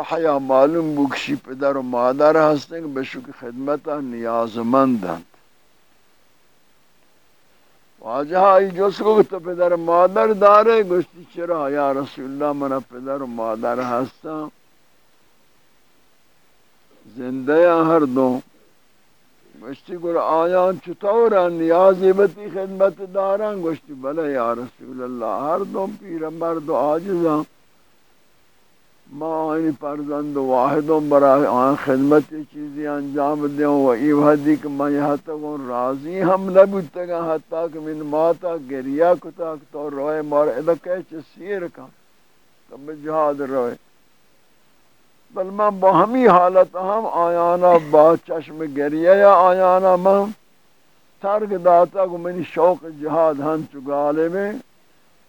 وحیا معلوم بکشی پدر و مادر ہستیں کہ بشک خدمتا نیاز مندند واجہ آئی جو سکو تو پدر مادر دارے گوشتی چرا یا رسول اللہ منا پدر و مادر ہستا زندہ ہر دو گوشتی گر آیان چطورا نیازی بتی خدمت داران گوشتی بلے یا رسول اللہ ہر دو پیر مرد و آجزاں ما آئین پرزند واحدوں برای آن خدمت چیزی انجام دیں و ایو حدی کہ میں یہاں تک راضی ہم نبوتا گا حتی کہ من ماتا گریا کتا تو روئے مار ادھا چھ سیر کا تب جہاد روئے بل میں بہمی حالت ہم آیانا با چشم گریا یا آیانا میں ترک داتا کہ منی شوق جہاد ہن چگالے میں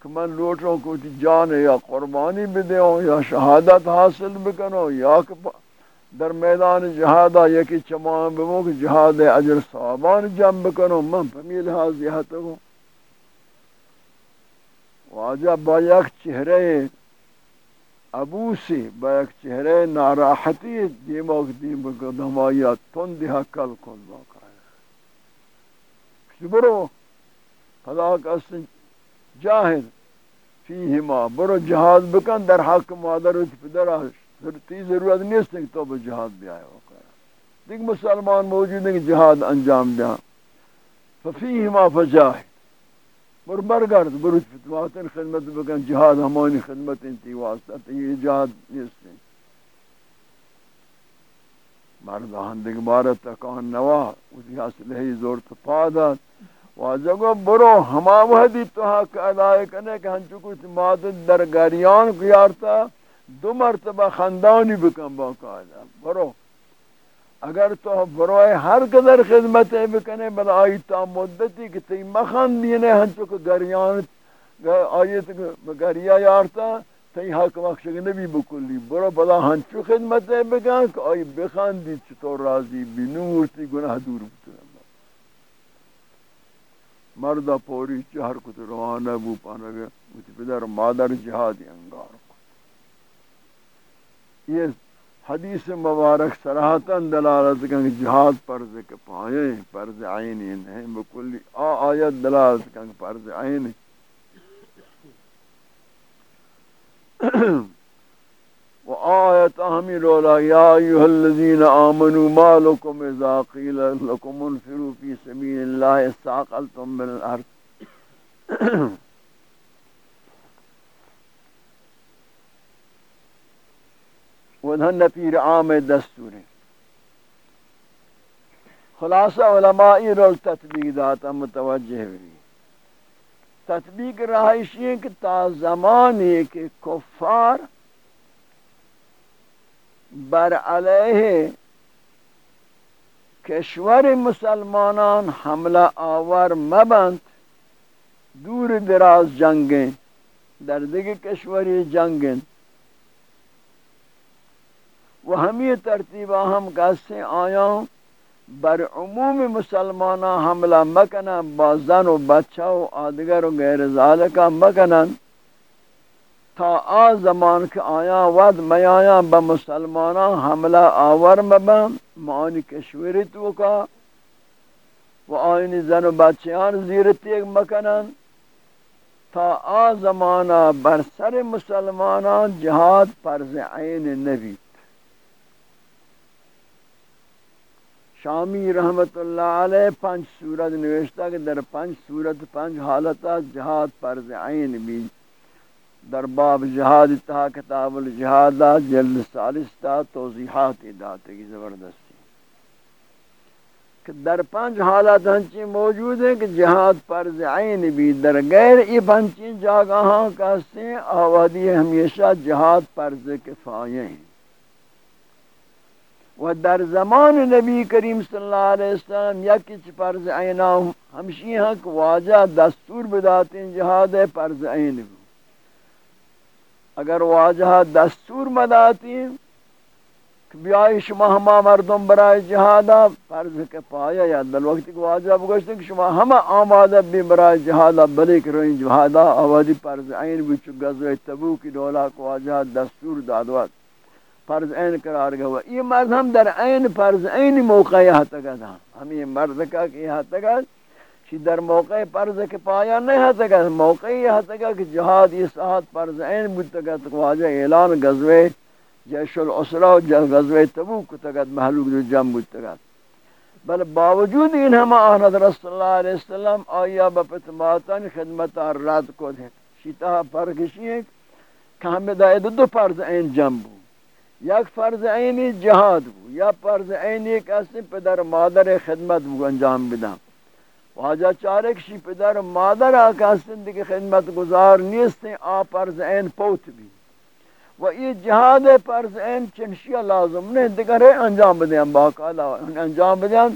کہ من لوٹوں کو جان یا قربانی بھی دوں یا شہادت حاصل بکنوں یا در میدان جہادا یکی چمان بمو کہ جہاد اجر صحابان جم بکنوں من پمیل حاضی حتگوں واجہ با یک چہرے ابو سی با یک چہرے ناراحتی دیموک دیم بکن ہمایا تندی حقل کن باقا ہے برو خدا کا جاہد فیہما، برو جہاد بکن، در حق مادر و پدر تی ضرورت نہیں ہے تو بجہاد جہاد بھی آئے ہوگا دیکھ مسلمان موجود ہیں کہ جہاد انجام دیا ففیہما فجاہد. برو برگرد، برو فتواتن خدمت بکن، جہاد ہمانی خدمت انتی واسطہ تو یہ جہاد نہیں ہے مردان دیکھ بارت تکان نوا اسی حاصل ہے، زور تفادات واجہ گو برو ہما وحدی تو حق ادائے کنے کہ ہنچو کچھ مادت در گریان کیارتا دو مرتبہ خاندانی بکن باقاعدہ برو، اگر تو بروئے ہر قدر خدمت بکنے بلا آئی تا مدتی کہ تی مخان دینے ہنچو کہ گریان آیت گریا یارتا، تی حق مخشک نبی بکلی۔ برو، بلا ہنچو خدمت بکن کہ آئی بخان دی چطور راضی بنور تی گناہ دور بکنے مرد پوری چہر کت روانہ بو پانگے مجھ پدر مادر جہادی انگار کو۔ یہ حدیث مبارک صراحتاً دلالت کہ جہاد پرز کے پائے، پرز عینی نہیں، بکلی آ آیت دلالت کہ پرز عینی وآیت اہمی رولا یا ایوہ الذین آمنوا ما لکم اذا قیل لکم انفروا فی سبیل اللہ استعقلتم بالارض ودھن نپیر عام دستور خلاصہ علمائی رول تطبیق داتا متوجہ ہوئی. تطبیق رہائشی ہے کہ تا زمانی کے کفار بر علیہ کشور مسلمانان حملہ آور مبند، دور دراز جنگیں، در دیگر کشوری جنگیں۔ وہ ہمیں ترتیبہ ہم کیسے آیا بر عموم مسلمانہ حملہ مکنہ بازن و بچہ و آدگر و غیر ذالکہ مکنن۔ تا آ زمان کے آیا ود میں آیا با مسلمانہ حملہ آور مبا معنی کشوری تو کا، و آئینی زن و بچیان زیرتی ایک مکنن. تا آ زمانہ بر سر مسلمانان جہاد فرض عین نبی. شامی رحمت اللہ علیہ پنچ سورت نوشتہ کہ در پنچ سورت پنچ حالتہ جہاد فرض عین بھی در باب جہاد تا کتاب الجہاد جلد سالس تا توضیحات دات کی زبردستی۔ کہ در پنج حالات ہنچی موجود ہیں کہ جہاد فرض عین بھی در غیر ای پنچی جاگہاں کہتے ہیں آوادی ہمیشہ جہاد فرض کفایہ ہیں۔ و در زمان نبی کریم صلی اللہ علیہ وسلم یکی چی فرض عینہ ہمشی ہیں کہ واجہ دستور بداتے ہیں جہاد فرض عین بھی۔ اگر واجہ دستور مداتی کہ بیائی شما ہما مردم برای جہادا، فرض کے پایا یا دل وقت کہ واجہ بگوشتے کہ شما ہما آمادہ بھی برای جہادا بلے کروین جہادا آوادی فرض عین بھی چو گزو تبو کی دولا کو واجہ دستور دادوات، فرض عین قرار گوا۔ یہ مرد ہم در عین، فرض عین موقع یہاں تک تھا ہم۔ یہ مرد کا کہ یہاں تک چی در موقع فرض کے پایا نہیں ہے تک موقع یہاں تک کہ جہاد یہ ساتھ فرض عین بود تک تک واجہ اعلان غزوے جیش الاسرہ و غزوے تبوک تک محلوک دو جم بود تک بل باوجود ان ہم آند رسول اللہ علیہ وسلم آیا بپتماتن خدمت رد کو دیں شیطہ فرقشی ہے کہ ہمیں دائے دو فرض عین جم بود۔ یک فرض عینی جہاد بو یا فرض عینی کسی پدر مادر خدمت بو انجام بدم۔ واجہ چارے کشی پدر مادر آکاستن دیکھ خدمت گزار نیستیں آ فرض عین پوت بھی۔ و یہ جہاد فرض عین چنشیہ لازم نہیں دیکھ انجام بدیں باقالا انجام بدیں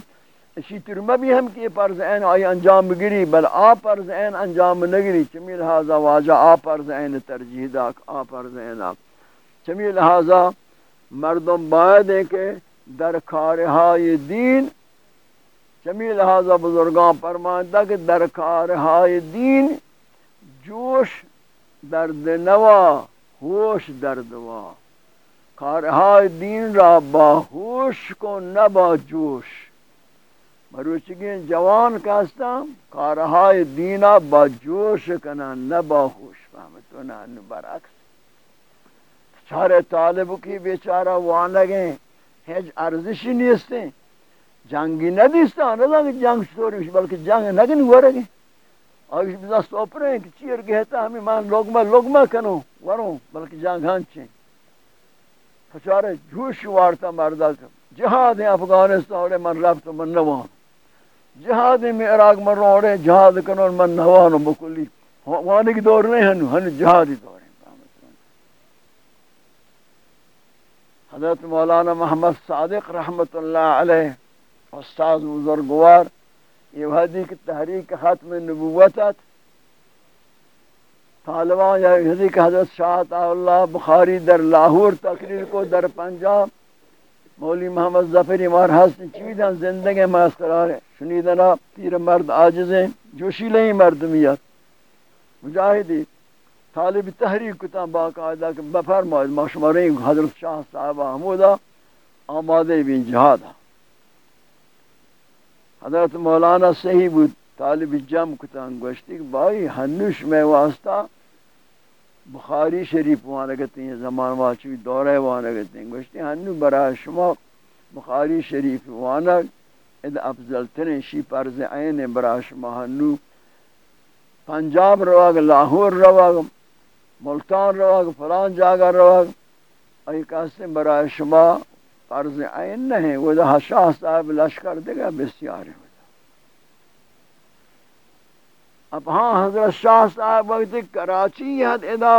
اسی ترمہ بھی ہم کہ فرض عین آئی انجام بگری بل آ فرض عین انجام نگری۔ چمی لہذا واجہ آ فرض عین ترجیح دا آ فرض عین آ۔ چمی لہذا مردم باید ہے کہ در کارہائی دین چمی لہذا بزرگان فرمانتا کہ در کارہائی دین جوش درد نوا، ہوش دردوا کارہائی دین را با ہوش کو نبا جوش۔ مروچگی جوان کہستا کارہائی دینا با جوش کنا نبا ہوش۔ فهمتو نا برعکس۔ چارے طالب کی بیچارہ وہاں لگیں، ہیچ ارزشی نیستیں۔ جنگی ندیستان ندیستا نہ جنگ سوری بلکہ جنگ نگن ہوا رہے آگے بزا سوپرے ہیں کہ چیر گہتا ہمیں مان لوگمہ لوگمہ کنو وروں بلکہ جنگ ہن ہنچیں پچارے جوش وارتا مردہ کر جہاد ہیں افغانستان اور من رفت من نوان. جہاد میں عراق من روڑے جہاد کنو من نوانو بکلی. وانی کی دور نہیں ہنو ہنو جہادی دور حضرت مولانا محمد صادق رحمت اللہ علیہ استاد بزرگوار یہ وحدی کی تحریک ختم نبوت طالبان یا حضی کہ حضرت شاہت اللہ بخاری در لاہور تقریر کو در پنجاب، مولی محمد ظفری مار حسن چیدن زندگی مسقرار ہے شنیدنا پیر مرد آجز ہیں، جوشی لئی مردمیت. مجاہدی، طالب تحریک کتا باقاعدہ کہ بفرمائید ما شمارین حضرت شاہ صاحب حمودہ آمادے بین جہادا حضرت مولانا صحیح بود، طالب جم کتا گوشتی کہ بھائی ہنوش میں واسطہ بخاری شریف وہاں لگتے ہیں زمان واچوی دورہ وہاں لگتے ہیں گوشتی ہنو برای شما بخاری شریف وہاں اد افضل ترین شی پرز عین برای شما ہنو پنجاب رواگ لاہور رواگ، ملتان رواگ، فلان جاگا رواگ. ای کہتے برای شما فرض عین نہیں، وہ دا شاہ صاحب لشکر دے گا، بسیار ہو اب ہاں حضرت شاہ صاحب وقت کراچی حد ادا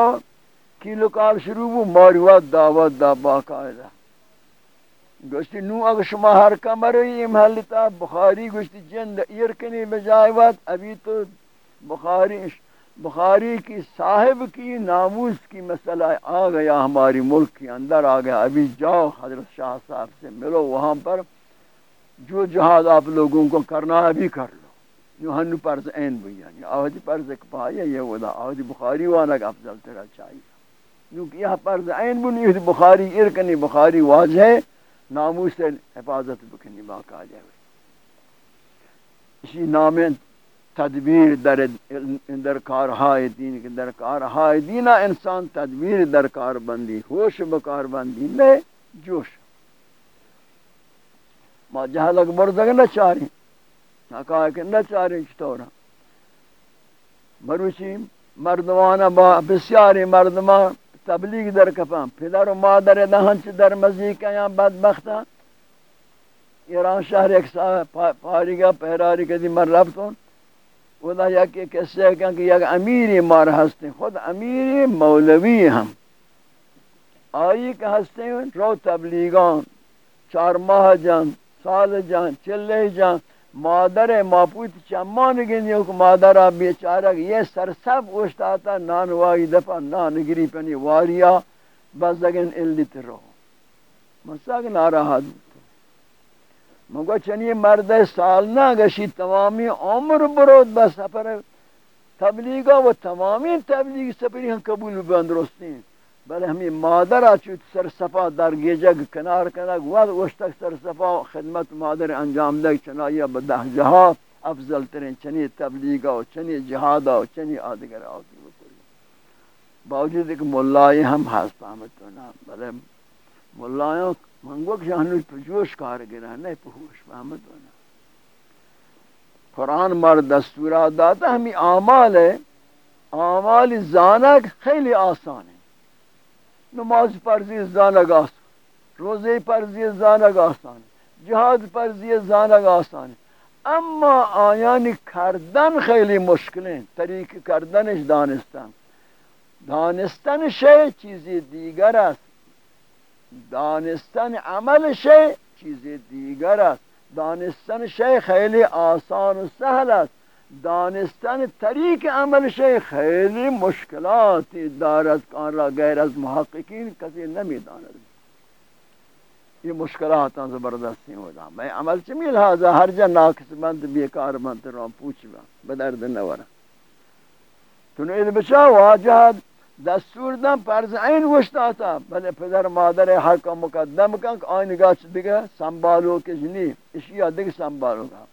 کیلو کار شروع ہو ماروات دعوت دا باقاعدہ۔ گوشتی نو اگر شما ہر کمر یہ محلتا بخاری گوشتی جند ایرکنی بجائے وقت، ابھی تو بخاری بخاری کی صاحب کی ناموس کی مسئلہ آ گیا ہماری ملک کے اندر، آ گیا۔ ابھی جاؤ، حضرت شاہ صاحب سے ملو وہاں پر۔ جو جہاد آپ لوگوں کو کرنا ہے ابھی کر لو۔ جو ہن پرز عین بھی آوازی پرز ایک پایا یہ ودا۔ آوازی بخاری وانا کا افضل تیرا چاہیے۔ کیونکہ یہ پرز عین بنی بخاری ارکنی بخاری واضح ہے۔ ناموس سے حفاظت بکنی باقا جائے اسی نامیں تدبیر در در کارهای دین که در کارهای دین انسان تدبیر در کار بندی ہوش بکار بندی میں جوش ما جہل اکبر دگ نہ چاری نہ کہ نہ چاری چطور با بسیاری مردمان تبلیغ در کپام پدر و مادر دهان چه در مزیک یا بدبختان ایران شهر یک ایک پاریگا پہراری کدی من رفتون خدا یا کہ کیسے کہ یک امیر مار ہستے خود امیر مولوی ہم۔ آئی کہ ہستے رو تبلیغان، چار ماہ جان، سال جان، چلے جان۔ مادر ماپوت چمان گنیو کہ مادر بیچارہ یہ سرسب اوشتاتا نان وائی دفع نان گری پنی واریا بس بزدگن اللیت رو۔ مساق ناراحت مگو چنی مرد سال نہ گشی تمامی عمر برود بس سفر تبلیغا و تمامی تبلیغ سفری ہم قبول بندرستی بلے ہمیں مادر آچوت سر صفا در گیجگ کنار کنگ واد وشتک سر صفا خدمت مادر انجام دے چنائی بدہ جہا افضل ترین چنی تبلیغ و چنی جہاد و چنی آدگر آتی بکلی باوجود ایک ملائی ہم حاس پامتونا بلے ملائیوں من منگوک جانوی پجوش کار گرہ نہیں پہوش پامتونا قرآن مار دستورات داتا ہمیں اعمال ہے۔ اعمال زانک خیلی آسان ہے۔ نماز پرزی زانگ آسان روزے پرزی زانگ آسان جہاد پرزی زانگ آسان اما آیان کردن خیلی مشکلیں، طریق کردنش دانستن۔ دانستن شے چیزی دیگر است۔ دانستن عمل شے چیزی دیگر است. دانستن شے خیلی آسان و سهل است. دانستن طریق عمل شے خیلی مشکلاتی دارد کان را غیر از محققین کسی نمی داند یہ مشکلات ہیں زبردستی ہو جا میں عمل چ چمی لہذا ہر جا ناکس بند بیکار بند رو پوچھ با بدرد نورا تو نے بچا واجہد دستور دم پرز این وشتا تا بلے پدر مادر حق مقدم کن کہ آئین گاچ دیگا سنبالو کس نہیں اشیاء دیگا سنبالو گا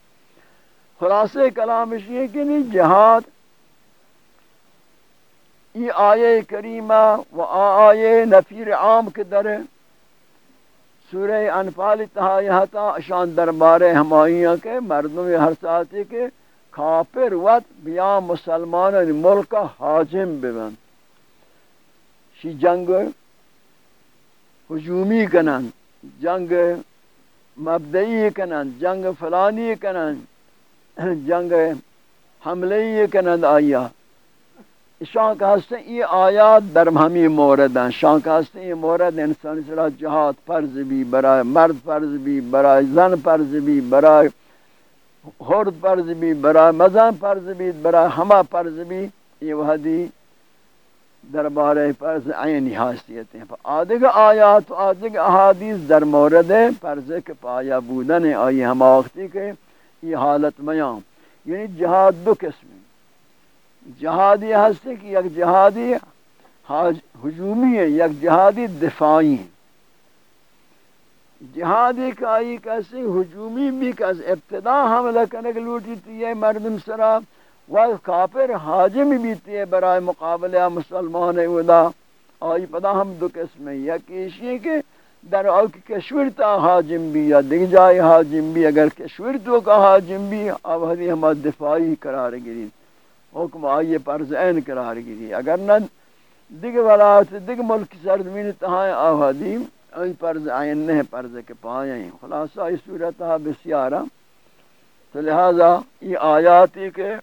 خلاصے کلام یہ کہ نہیں جہاد یہ آیے کریمہ و آئے نفیر عام کے در سورہ انفال تہا یہاں اشان دربارے ہمائیاں کے مردوں ہر ساتھی کے کافر وقت بیا مسلمان ملک حاجم ببن شی جنگ ہجومی کنن، جنگ مبدئی کنن، جنگ فلانی کنن، جنگ حملے یہ کنند آیا۔ شان کا ہستے یہ آیات در ہمی مورد ہیں شان کا ہستے یہ مورد انسان سرا جہاد فرض بھی، برائے مرد فرض بھی، برائے زن فرض بھی، برائے حرد فرض بھی، برائے مزان فرض بھی، برائے ہما فرض بھی، یہ وحدی دربار فرض عینی حیثیت ہیں آدھگ آیات و آدھگ احادیث در مورد فرض کے پایا بودن ہیں آئی ہما وقتی کے یہ حالت میام یعنی جہاد دو قسم۔ جہادی ہستے کہ یک جہادی ہجومی ہے، یک جہادی دفاعی ہے۔ جہادی کا آئی کیسے ہجومی بھی کیسے ابتدا حملہ کرنے کے لوٹی تھی ہے مردم سرا و کافر حاجم بھی تھی برائے مقابلہ مسلمان ادا آئی پدا ہم دو قسم ہیں یک ایشی کہ در او کہ کشور تا حاجم بھی، یا دیکھ جائے حاجم بھی، اگر کشور تو کا حاجم بھی اب حدی ہم دفاعی قرار گری حکم آئیے پرز این قرار گری اگر نہ دیکھ ولایت دیکھ ملک سرزمین تہائیں آو حدی ای پرز این نہیں پرز کے پائیں ہیں۔ خلاصہ اس صورتہ بسیارہ۔ تو لہذا یہ آیاتی کے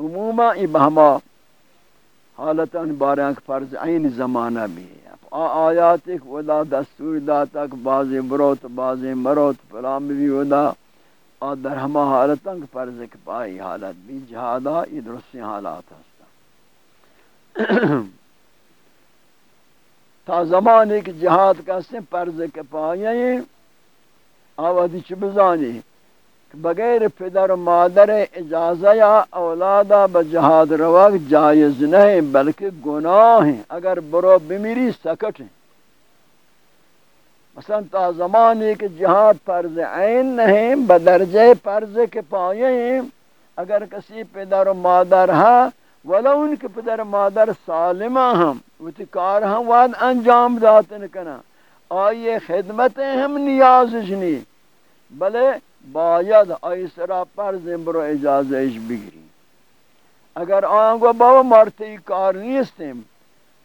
عموما ای بہما حالتاً بارے فرض عین زمانہ بھی ہے۔ آیات ایک ودا دستور دا تک بعضی بروت بعضی مروت فلام بھی ودا۔ اور در ہما حالت فرض ایک پائی حالت بھی جہادا یہ درستی حالات ہستا۔ تا زمان ایک جہاد کا سے فرض کے پائی ہیں۔ آوازی چھ بزانی۔ بغیر پدر و مادر اجازہ یا اولادا بجہاد رواق جائز نہیں، بلکہ گناہ ہیں۔ اگر برو بمیری سکٹ ہیں۔ مثلا تا زمانی کے جہاد فرض عین نہیں بدرجہ فرض کے پائے ہیں۔ اگر کسی پدر و مادر ہاں ولو ان کے پدر مادر سالمہ ہم وتکار ہم واد انجام داتن کنا۔ آئیے خدمتیں ہم نیاز جنی۔ بلے باید ایسرا پر زمبر و اجازهش بگیری اگر آنگو بابا مرتی کار نیستیم،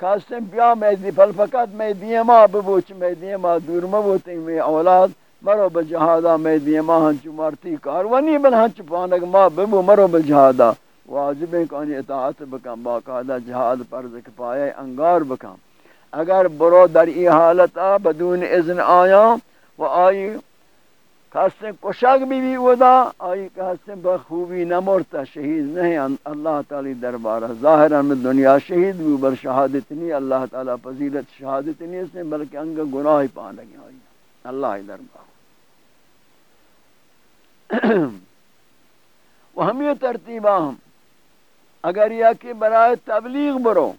کاستیم بیا میدی پل فقط میدی ما ببوچ، میدی ما دور مبوتیم می اولاد. مرو بجهادا میدی ما هنچو مرتی کار ونی بل هنچو پانک ما ببو، مرو بجهادا واجب ہے کہ اطاعت بکم باقاعدہ جہاد پر کفایہ انگار بکم. اگر برو در ای حالتا بدون اذن آیا و آئی کہتے کشک بھی بھی ودا، آئی کہتے بخوبی نمورتا شہید نہیں اللہ تعالی دربارہ ظاہر میں دنیا شہید بھی بر شہادت نہیں، اللہ تعالی فضیلت شہادت نہیں اس نے، بلکہ انگا گناہ ہی پانا گیا آئی۔ اللہ دربارہ۔ وہ ہم یہ ترتیبہ ہم۔ اگر یہ کہ برائے تبلیغ برو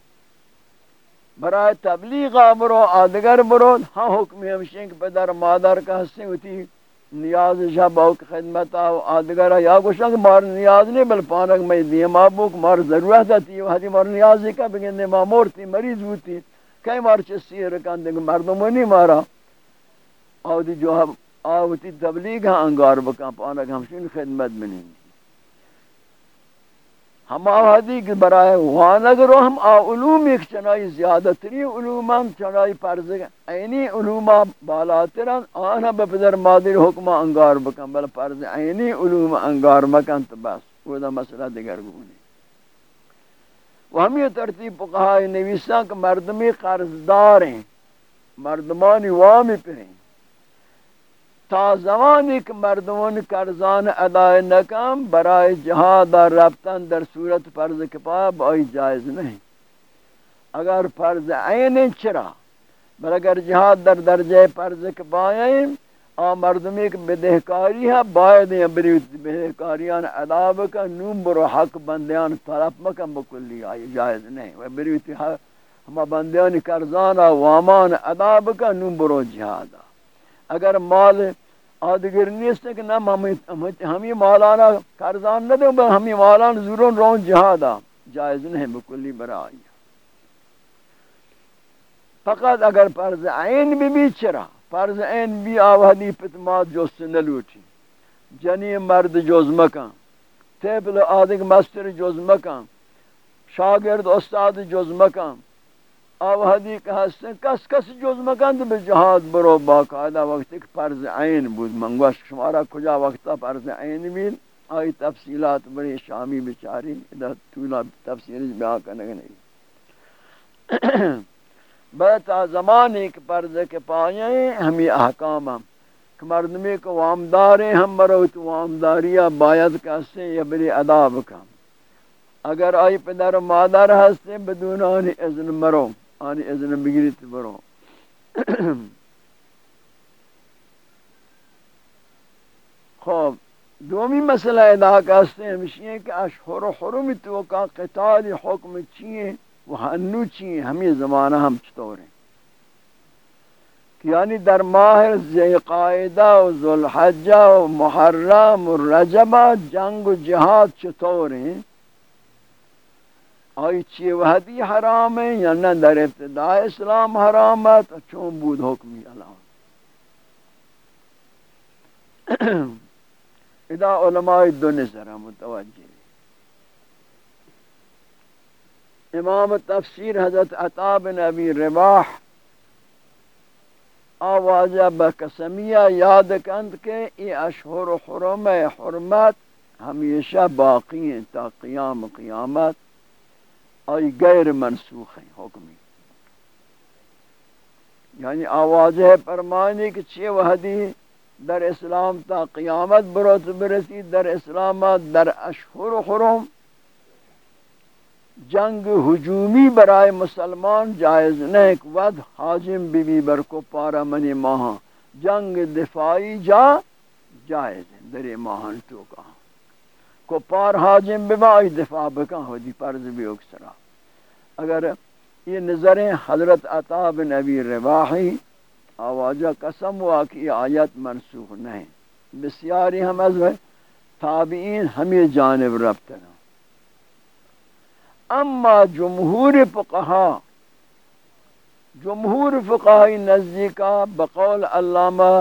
برای تبلیغ برو، آدگر برو ہاں حکمی ہمشین کہ پدر مادر کا حصے ہوتی نیاز شاہ باوک خدمت آو آدگر یا گوشن کہ مار نیاز نہیں، بل پانک میں دیم بوک مار ضرورت ہاں جی، ہے حدی مار نیازی کا بگندے ماں مورتی مریض ہوتی کئی مار چسی رکان دیں مردموں نہیں مارا۔ آو دی جو آوتی تبلیغ ہاں انگار بکا، پانک ہمشین خدمت بنیں ہم آوازی کہ برائے وانگرو ہم آ علوم ایک چنائی زیادہ تری علومان چنائی پرز اینی علوما بالاتران آنها بپدر مادر حکم انگار بکن، بل پرز اینی علوم انگار مکن تو بس وہ دا مسئلہ دیگر گونی و ہم یہ ترتیب پقہائی نویسان کہ مردمی قرضدار ہیں، مردمانی وامی پر ہیں۔ تا زمانی که مردمان کرزان ادای نکم برای جهاد رفتن در صورت فرض کفایه با جایز نہیں اگر فرض عین چرا؟ بل اگر جهاد در درجه فرض کفایه آ مردمی که بدهکاری ہے باید یہ بری بدهکاریان ادا بکن، نوم برو حق بندیان طرف مکن بکلی آئی جائز نہیں و بری ہم بندیان کرزان وامان ادا بکن، نوم برو جهادا اگر مال آدگر نیست کہ نہ ہمیں مالانا قرضان نہ دیں ہمیں مالانا ضرور رون جہادا۔ جائز نہیں، بکلی برائی۔ فقط اگر فرض عین بھی بھی چرا فرض عین بھی آوہدی پتمات جو سنلوٹی جنی مرد جوز مکان، تیپل آدھگ مستر جوز مکان، شاگرد استاد جوز مکان آو حدی کہ ہستن کس کس جوز مکند به جهاد برو باقاعدہ وقت ایک فرض عین بود منگوش شمارا کجا وقتا فرض عین بیل آئی تفصیلات بڑی شامی بچاری ادھا طولا تفصیل بیان کرنے نہیں بیتا زمان ایک فرض کے پائیں ہمیں احکام ہم کہ مردمی کو وامداریں ہم برو تو وامداریہ باید کسے یا بری ادا بکم اگر آئی پدر و مادر ہستے بدون آنی اذن مرو آنی اذن بگیریت برو۔ خوب دومی مسئلہ ادا کرتے ہیں ہمشی ہیں کہ اشہر و حرم تو کا قتال حکم چیئے، وہ ہنو چیئے، ہمیں زمانہ ہم چطور ہیں؟ یعنی در ماہ زی و ذوالحجہ و محرم و رجبہ جنگ و جہاد چطور ہیں؟ آئی چی وحدی حرام ہے یا نہ در ابتداء اسلام حرام ہے تو چون بود حکمی علام ادا علماء دو نظر متوجہ امام تفسیر حضرت عطا بن ابی رباح آوازہ بقسمیہ یاد کند کہ ای اشہر حرم حرمت ہمیشہ باقی ہیں تا قیام قیامت۔ آئی غیر منسوخ ہیں حکمی یعنی آواز ہے پرمانی کہ چھ وحدی در اسلام تا قیامت بروت برسی، در اسلام در اشہر حرم۔ جنگ ہجومی برائے مسلمان جائز نہیں ود حاجم بی بی بر کو پارا منی ماہاں۔ جنگ دفاعی جا جائز در ماہان تو کہاں کو پار حاجم ببائی دفاع بکا ہو دی پرز بھی اکسرا۔ اگر یہ نظریں حضرت عطا بن نبی رواحی آوازہ قسم ہوا کہ یہ آیت منسوخ نہیں۔ بسیاری ہم از تابعین ہمیں جانب رفتنا اما جمہور فقہا، جمہور فقہی نزدیکا بقول علامہ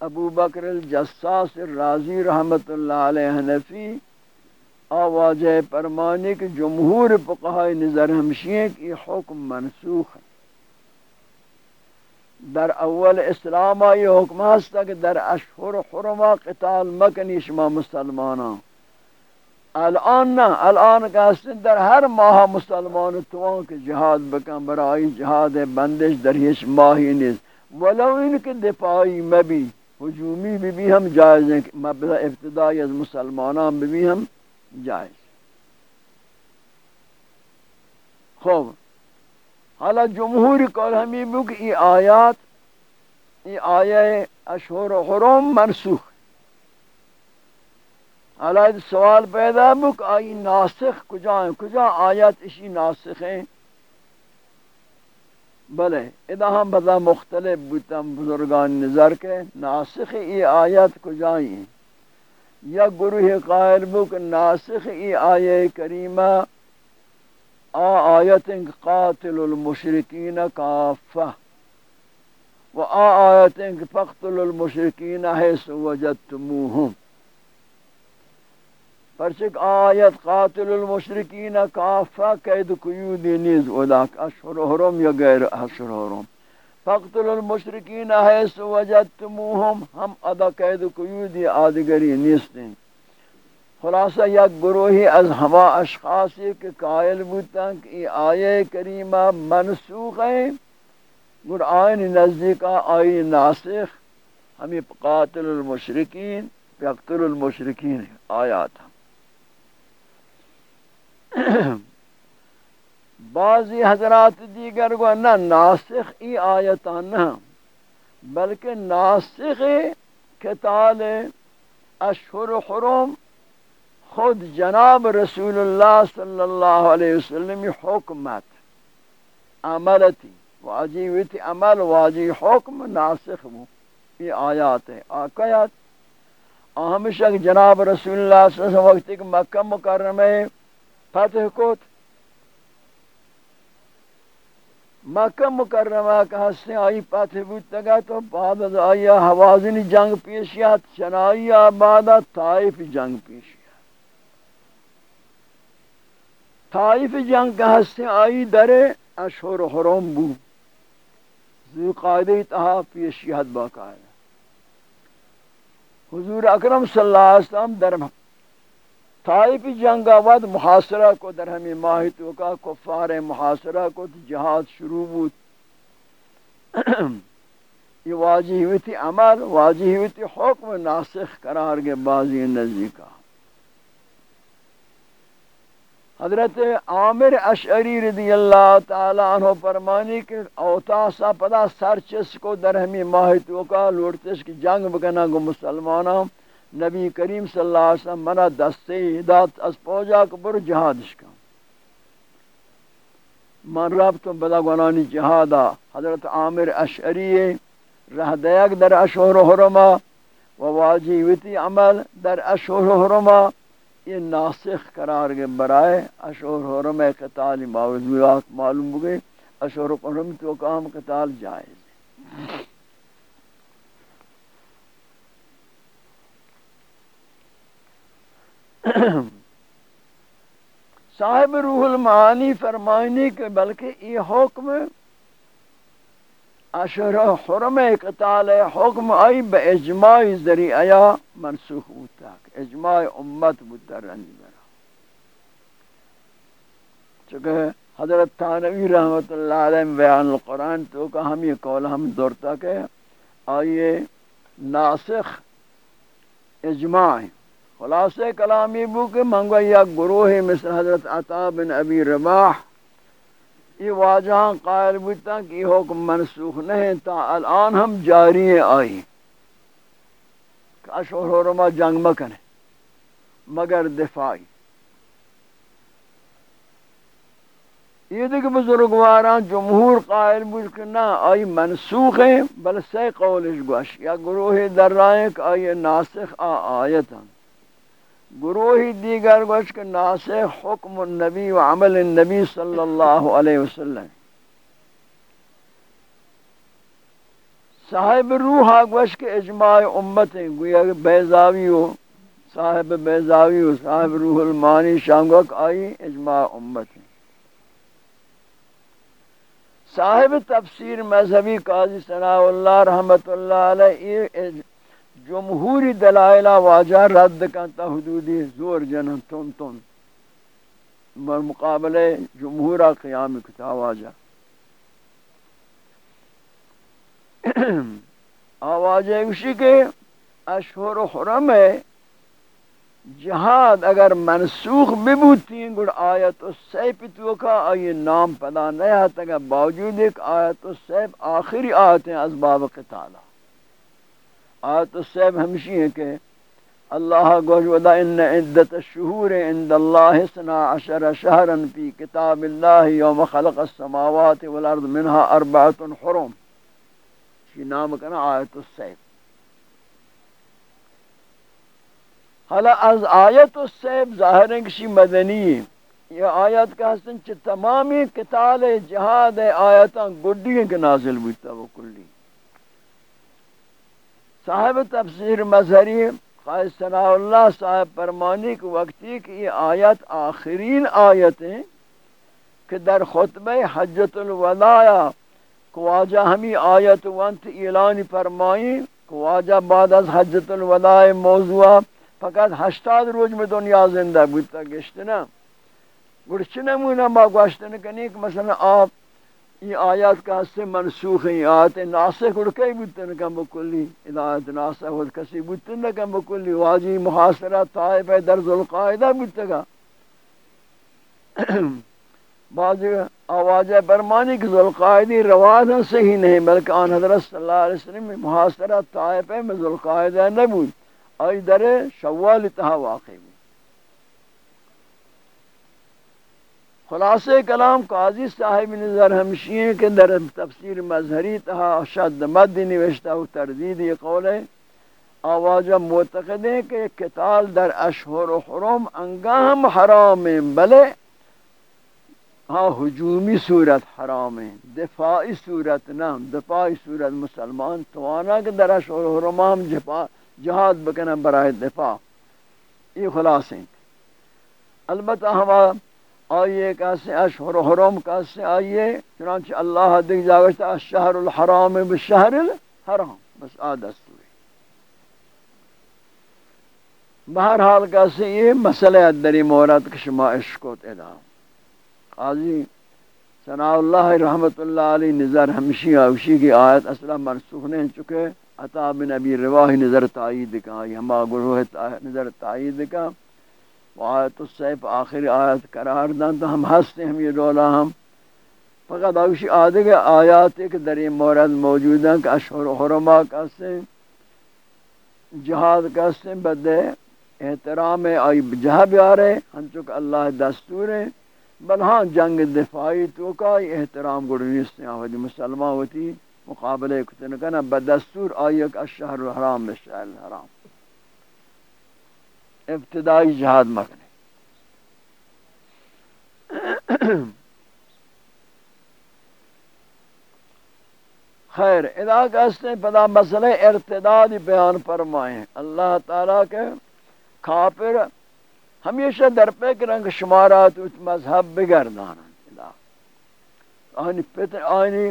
ابو بکر الجساس الرازی رحمت اللہ علیہ حنفی آواز پرمانی کے جمہور فقہ نظر ہمشی کی حکم منسوخ ہے۔ در اول اسلام یہ حکم ہستا کہ در اشہر حرما قتال مکنی شما مسلمانان الان نہ، الان کا در ہر ماہ مسلمان تو کہ جہاد بکن برائی جہاد بندش در ہیچ ماہی نیز۔ ولو ان کے دفاعی مبی، ہجومی بھی بھی ہم جائز ہیں مبدا ابتدائی از مسلمانان بھی بھی ہم جائز خوب۔ حالا جمہور قول ہمیں بک ای آیات ای آیہ اشہر و حرم منسوخ۔ حالا سوال پیدا بک، آئی ناسخ کجا ہیں؟ کجا آیات اسی ناسخ ہیں؟ بلے، ادا ہم بدا مختلف بوتم بزرگان نظر کے ناسخ ای آیت کو جائیں یا گروہ قائل بک ناسخ ای آیے کریمہ، آ آیت قاتل المشرکین کافہ، و آ آیت فقتل المشرکین حیث وجدتموہم۔ پرچک آیت قاتل المشرکین کافہ، قید قیودی نیز اولاک اشہر حرم یا غیر اشہر حرم۔ فقتل المشرکین حیث وجدتموہم ہم ادا قید قیودی آدگری نیستیں خلاصہ، یک گروہی از ہما اشخاصی کے قائل بودتا کہ یہ آیے کریمہ منسوخ ہے گر آئین نزدیکا آئی ناسخ. ہمیں قاتل المشرکین فقتل المشرکین آیات. ہم بعضی حضرات دیگر کو نہ ناسخ ای آیتان نہ بلکہ ناسخ کتال اشہر حرم خود جناب رسول اللہ صلی اللہ علیہ وسلم حکمت عملتی واجی عمل واجی حکم ناسخ وہ یہ آیات ہے آقایات ہمیشہ جناب رسول اللہ صلی اللہ علیہ وسلم وقت مکہ مکرمہ فتح کوت مکہ مکرمہ کا حسن آئی فتح بودتا گا تو بعد از آئی حوازن جنگ پیشیات چنائی آباد، طائف جنگ پیشیات طائف جنگ کا حسن آئی در اشہر حرم بو. ذو قائدی تہا پیشیات باقاعدہ. حضور اکرم صلی اللہ علیہ وسلم در طائف جنگ آباد محاصرہ کو در ہمیں ماہتوں کا کفار محاصرہ کو جہاد شروع بود۔ یہ واضح ہوئی تھی عمل، واضح ہوئی تھی حکم ناسخ قرار کے بازی نزدی کا حضرت عامر اشعری رضی اللہ تعالی عنہ فرمانی کہ اوتا سا پدا سرچس کو در ہمی ہمیں ماہتوں کا لوٹتش کی جنگ بکنا گو مسلمانوں نبی کریم صلی اللہ علیہ وسلم منا دستے ہدایت از پوجا کو بر جہادش کا من رب تو بلا گنانی جہادا، حضرت عامر اشعری، رہ دیگ در اشہر حرما و واجی عمل در اشہر حرما یہ ناسخ قرار کے برائے اشہر حرم قتال باوجود معلوم ہو گئے اشہر حرم تو کام قتال جائز۔ ہے صاحب روح المعانی فرمائنی کے بلکہ یہ حکم اشر حرم قتال حکم آئی با اجماع ذریعہ منسوخ ہوتا ہے، اجماع امت بودتا رنی برا۔ چونکہ حضرت تانوی رحمت اللہ علیہ بیان القرآن تو کہ ہم یہ قول ہم دورتا کہ آئیے ناسخ اجماع خلاصہ کلامی بو کہ منگو یا گروہ مثل حضرت عطا بن ابی رباح، یہ واجہاں قائل بودتا کہ یہ حکم منسوخ نہیں تا الان ہم جاری ہیں آئی کہ اشہر حرما جنگ مکنے مگر دفاعی۔ یہ دیکھ بزرگواران جمہور قائل بود کہ نہ آئی منسوخ ہیں، بل سے قولش گوش، یا گروہ در رائے کہ آئی ناسخ آ آیتاں۔ گروہی دیگر گوش کے ناسخ حکم النبی و عمل النبی صلی اللہ علیہ وسلم۔ صاحب روح گوش کے اجماع امت ہیں، گویا بیزاوی ہو، صاحب بیزاوی ہو، صاحب روح المانی شانگوک آئی، اجماع امت ہیں۔ صاحب تفسیر مذہبی قاضی ثناء اللہ رحمت اللہ علیہ جمہوری دلائلہ واجہ رد کرتا حدودی زور جنن تن تن۔ مقابلے جمہورہ قیام کتا واجہ آوازیں اسی کے اشہر و حرم ہے۔ جہاد اگر منسوخ ببوتی گڑ آیت السیب تو کا آئی نام پدا نہیں آتا گا باوجود ایک آیت السیب آخری آیت ہیں اسباب قتالہ۔ آیت السیب ہمشی ہے کہ اللہ گوش ودا ان عدت الشہور عند اللہ سنا عشر شہرا فی کتاب اللہ یوم خلق السماوات والارض منها اربعت حرم شی نام کنا آیت السیف حالا از آیت السیف ظاہر ہے کسی مدنی یہ آیت کا حسن چھ تمامی قتال جہاد آیتاں گڈی کے نازل بودتا وہ کلی صاحب تفسیر مظہری خواہش صلاح اللہ صاحب فرمانی کو وقتی کہ یہ آیت آخرین آیت ہیں کہ در خطبہ حجت الوداع کو واجہ ہمی آیت وانت اعلان فرمائی کو بعد از حجت الوداع موضوع فقط ہشتاد روز میں دنیا زندہ بودتا گشتنا گرچ نمونہ ما گوشتن کنی کہ مثلا آپ یہ آیات کا سے منسوخ ہیں آیات ناسخ اور کئی بودتن کم بکلی آیات ناسخ اور کسی بودتن کم بکلی واجی محاصرہ طائف در ذوالقائدہ بودتگا بعض آواز برمانی کی ذوالقائدی رواد صحیح نہیں بلکہ آن حضرت صلی اللہ علیہ وسلم محاصرہ طائف میں ذوالقائدہ نبود آئی در شوال تہا واقع بود خلاصے کلام قاضی صاحب نظر ہمشی ہیں کہ در تفسیر مظہری تہا شد مد نوشتہ و تردید یہ قول ہے۔ آواجہ معتقد ہے کہ قتال در اشہر و حرم انگاہم حرام ہیں، بلے ہاں ہجومی صورت حرام ہیں، دفاعی صورت نہ، دفاعی صورت مسلمان توانا کہ در اشہر و حرم ہم جہاد بکنا برائے دفاع۔ یہ خلاصیں البتہ ہمارا آئیے کیسے اشہر حرم کیسے آئیے؟ چنانچہ اللہ دیکھ جاگتا الشہر الحرام بشہر الحرام. بس آدست ہوئی بہرحال کیسے یہ مسئلہ دری مورد کشما عشقوت ادا قاضی ثناء اللہ رحمت اللہ علی نظر ہمشی آوشی کی آیت اصلا منسوخ نہیں چکے عطا بن ابی رواہ نظر تائید کا یہ ہما گروہ نظر تائید کا. آیت السیف آخری آیت قرار دن تو ہم ہنستے ہم یہ رولا ہم۔ فقط اوشی آدھے گئے آیات ایک در یہ مورد موجود ہیں کہ اشہر حرما کسے جہاد کسے بدے احترام آئی جہاں بھی آ رہے، ہم چکہ اللہ دستور ہے۔ بل ہاں جنگ دفاعی تو کا احترام گڑنیس نے آوازی مسلمان ہوتی، مقابلے کتنے کنا بدستور آئی ایک اشہر الحرام بشہر الحرام۔ ابتدائی جہاد مکنے۔ خیر ادا کہتے پدا مسئلہ ارتداد بیان فرمائیں اللہ تعالیٰ کے کافر ہمیشہ در پہ رنگ شمارات اس مذہب بگردانا آنی پتر آنی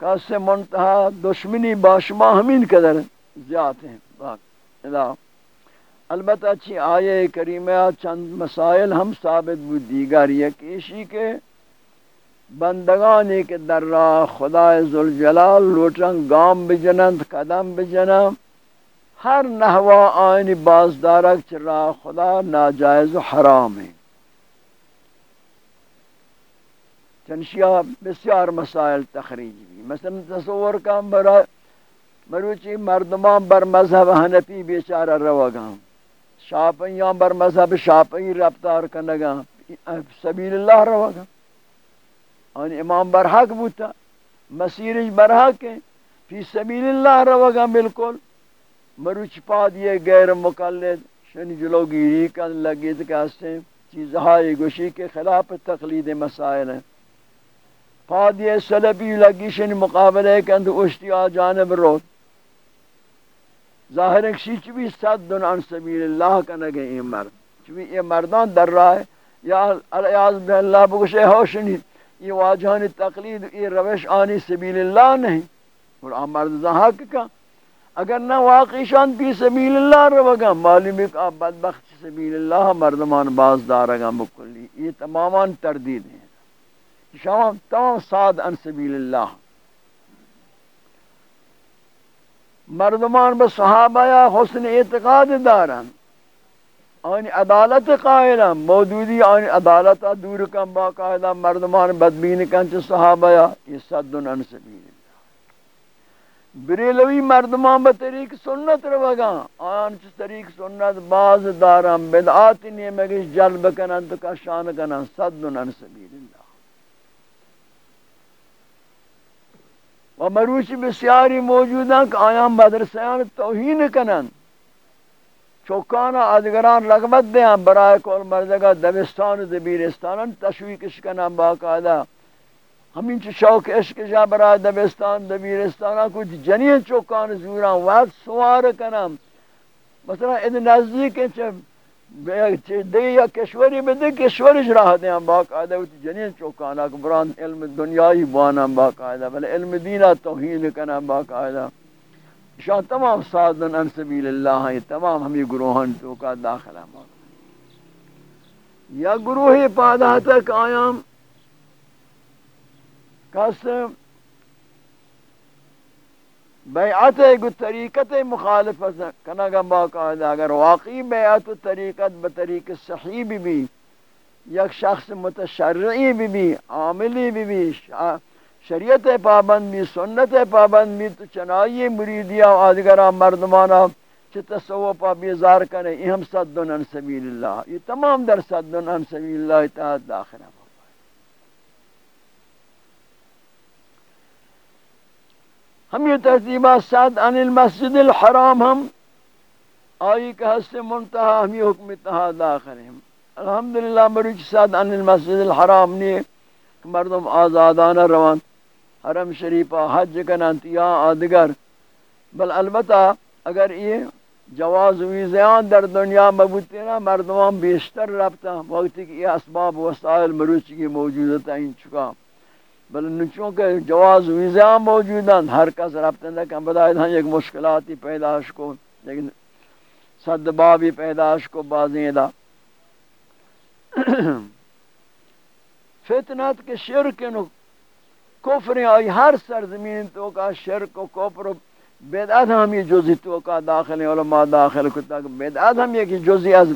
کہتے منتہا دشمنی باشما ہمین قدر زیادہ ہیں۔ ادا البتہ اچھی آئے کریمہ چند مسائل ہم ثابت بود دیگر یکیشی کے بندگانی کے در راہ خدا ذوالجلال لوٹن گام بجنند، قدم بجنم ہر نحوہ آئین بازدارک چر راہ خدا ناجائز و حرام ہے چنشیہ بسیار مسائل تخریج بھی۔ مثلا تصور کا مروچی مردمان بر مذہب حنفی بیچارہ روگاں شاپیاں بر مذہب شاپی رفتار کنگا، سبیل اللہ روا گا۔ اور امام برحق بوتا مسیرش برحق ہے، فی سبیل اللہ روا گا بالکل۔ مروچ پا دیے غیر مقلد، شنی جلو گیری کن لگی کہاستے چیزہائی گوشی کے خلاف تقلید مسائل ہیں۔ پا دیے سلبی لگی شنی مقابلے کن تو اشتی آ جانب روت ظاہر ایک شیچ بھی صد دن عن سبیل اللہ کا نگے یہ مرد. چوی یہ مردان در رہا ہے. یا علیاز بہ اللہ بگشے ہوشنی، یہ واجہانی تقلید، یہ روش آنی سبیل اللہ نہیں. اور آن مرد حق کا. اگر نہ واقعی شان پی سبیل اللہ رو گا، معلوم ہے کہ آپ بدبخت سبیل اللہ مردمان باز دارگا مکلی یہ تمامان تردید ہیں شام تمام ساد ان سبیل اللہ. مردمان به صحابه یا حسن اعتقاد دارن آنی عدالت قائلن موجودی آنی عدالت دور کن با قائلن مردمان بدبین کن چه صحابه یا یہ صد ان سبیل. بریلوی مردمان با طریق سنت رو آن چه طریق سنت باز دارم بدعاتی نیمگیش جلب کنن تو کشان کنن. صدن سبیل اللہ و مروچی بسیاری موجود ہیں کہ آیان بدرسیان توہین کنن۔ چوکانا ادگران رغبت دیں برائے کول مردگا دبستان و دبیرستان تشویقش کنن باقاعدہ۔ ہمین چو شوق عشق جا برای دبستان دبیرستان کچھ جنین چوکان زوران، وقت سوار کنم مثلا این نزدیک چه دی یا کشوری بده کشورش راه دیم باقاعده وقت جنین چوکان اک بران علم دنیایی بانم باقاعده ولی علم دینا توحید کنم باقاعده شان تمام سادن ان سبیل اللہ ہیں تمام ہمی گروہن تو کا داخلہ یا گروہ پادہ تک آیام کس بیعت ایک طریقت مخالفت کنگا باقاعدہ اگر واقعی بیعت و طریقت بطریق صحیح بھی بھی یک شخص متشرعی بھی بھی عاملی بھی بھی شریعت پابند بھی سنت پابند بھی تو چنائی مریدیا و آدگرہ مردمانا چھ تصوفا بیزار کنے یہ ہم صدن ان سبیل اللہ، یہ تمام در صدن ان سبیل اللہ اتحاد داخل ہے. ہم یہ ترتیبہ ساد عن المسجد الحرام ہم، آئی کہ حس منتہا ہم یہ حکم اتحاد آخر ہیں۔ الحمدللہ مروچ ساد عن المسجد الحرام نے مردم آزادانہ روان، حرم شریفہ، حج کنانت یا آدگر۔ بل البتہ اگر یہ جواز ویزیان در دنیا مبوتی نا، مردمان بیشتر ربتا وقتی کہ یہ اسباب وسائل مروچ کی موجودتا ان چکا۔ بل نچوں کے جواز ویزا موجود ہیں، ہر کس رابطہ نہ کہ بدایت ہیں ایک مشکلاتی پیداش کو لیکن صد بابی پیداش کو بازیں دا۔ فتنات کے شرک نو کفر آئی، ہر سرزمین تو کا شرک و کفر بدعت ہم یہ جزی تو کا داخل ہیں، علماء داخل کتا کہ بدعت ہم یہ کہ جزی از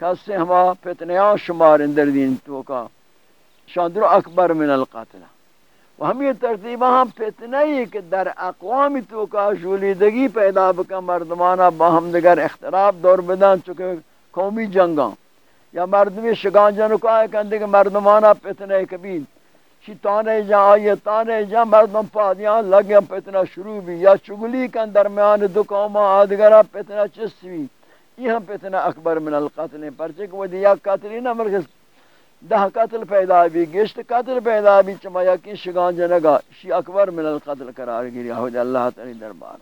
کس سے ہما فتنیاں شمار اندر دین تو کا۔ شاندر اکبر من القاتل. و ہم یہ ترتیبہ ہم فتنہ ہی کہ در اقوام تو کا جولیدگی پیدا بکا مردمانا باہم دگر اختراف دور بدن چکے قومی جنگاں. یا مردمی شگان جنو کو آئے کہندے کہ مردمانا فتنہ کبھی. چی تانے جا آئیے تانے جا مردم پادیاں لگیں فتنہ شروع بھی. یا چگلی کن درمیان دو قوما آدگرہ فتنہ چسوی یہ ہم فتنہ اکبر من القتل پرچے کہ وہ دیا قتلی نہ مرکز دہ قتل پیدا بھی، گشت قتل پیدا بھی چمایا کی شگان جنگا، شی اکبر من القتل قرار گیری حوض اللہ تعالی دربار۔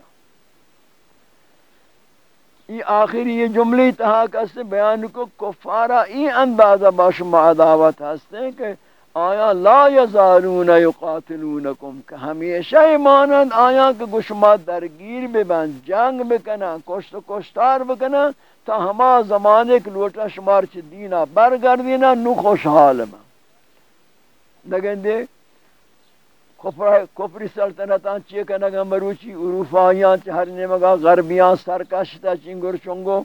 یہ آخری یہ جملی تحاک اس بیان کو کفارہ، ای اندازہ باشما عداوت ہستے کہ آیا لا یزارون یقاتلونکم کہ ہمیشہ ایمانند آیا کہ گشما درگیر ببند، جنگ بکنا کشت و کشتار بکنا تا ہما زمانے کے لوٹا شمار چھ دینا برگردینا، نو خوشحال میں نگن دے کفری سلطنتان چیئے کنگا مروچی اروفائیان چھ ہر نمگا غربیان سرکشتا چنگر چنگو،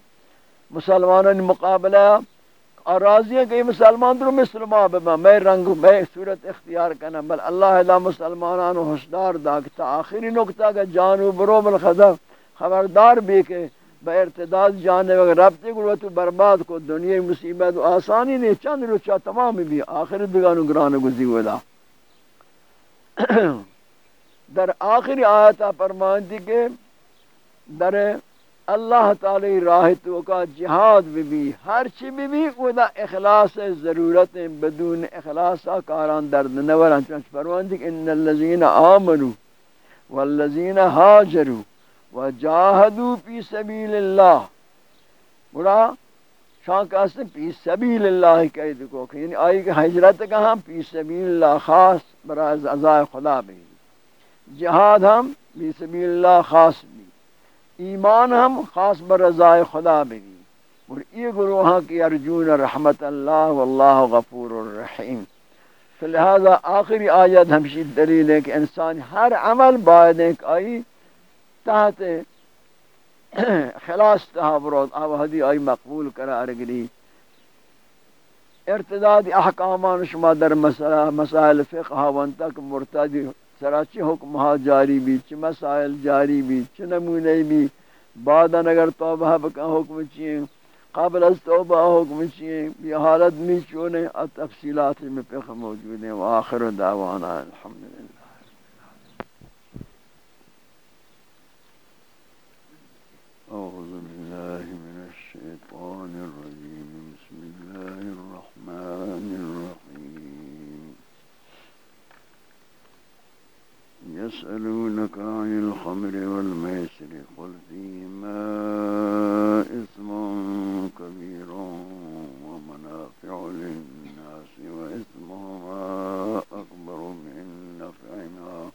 مسلمانان مقابلہ اور راضی ہے کہ یہ مسلمان در مسلمان بما میں رنگ میں صورت اختیار کرنا، بل اللہ علیہ مسلمانان حسدار دا کہ آخری نکتہ کہ جانو برو بالخضر خبردار بھی کہ بے ارتداد جانے وقت ربطے گروہ تو برباد کو، دنیا مصیبت و آسانی نہیں، چند روچہ تمام بھی آخر دگانو گران گزی ہوئے در آخری آیتا فرمان دی کہ در اللہ تعالی راہ تو کا جہاد بھی بھی، ہر چی بھی بھی وہ دا اخلاص ضرورت بدون اخلاص کاران درد نوران چونچ فرمان دی ان اللذین آمنوا والذین حاجروا وجاہدو پی سبیل اللہ. برا شان کہتے ہیں پی سبیل اللہ کہہ دکو کہ یعنی آئی کہ حجرت کہاں؟ پی سبیل اللہ، خاص برا ازائے خدا بھی۔ جہاد ہم پی سبیل اللہ، خاص بھی ایمان ہم خاص بر ازائے خدا بھی۔ اور یہ گروہاں کی ارجون رحمت اللہ واللہ غفور الرحیم۔ تو لہذا آخری آیت ہمشی دلیل ہے کہ انسان ہر عمل باید ایک آئی تحت خلاص تحبرات آوہدی آئی مقبول قرار گری۔ ارتداد احکامان شما در مسائل فقہ وانتک مرتدی سراچی حکم ہا جاری بھی چ مسائل جاری بھی چ نمونے بھی۔ بعد اگر توبہ بکا حکم چیئے، قبل از توبہ حکم چیئے، یہ حالت میں چونے تفصیلات میں پیخ موجود ہیں۔ وآخر دعوانا الحمدللہ۔ أعوذ بالله من الشيطان الرجيم بسم الله الرحمن الرحيم يسألونك عن الخمر والميسر قل فيما إثم كبير ومنافع للناس وإثمهما أكبر من نفعهما.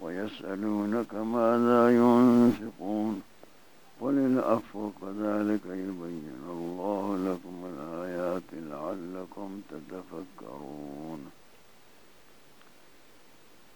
ويسألونك ماذا ينفقون قل الأفو كذلك يبين الله لكم الآيات لعلكم تتفكرون.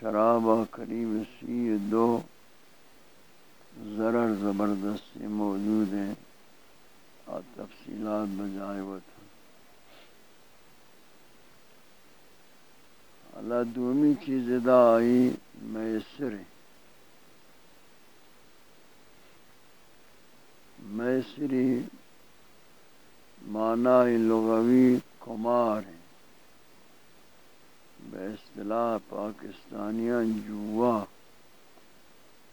شرابہ قریب سی دو ضرر زبردستی موجود ہیں۔ اور تفصیلات بجائے وہ تھا۔ اللہ دومی چیز دا آئی، میسر۔ میسری معنی لغوی کمار ہیں بے اصطلاح پاکستانیان جوا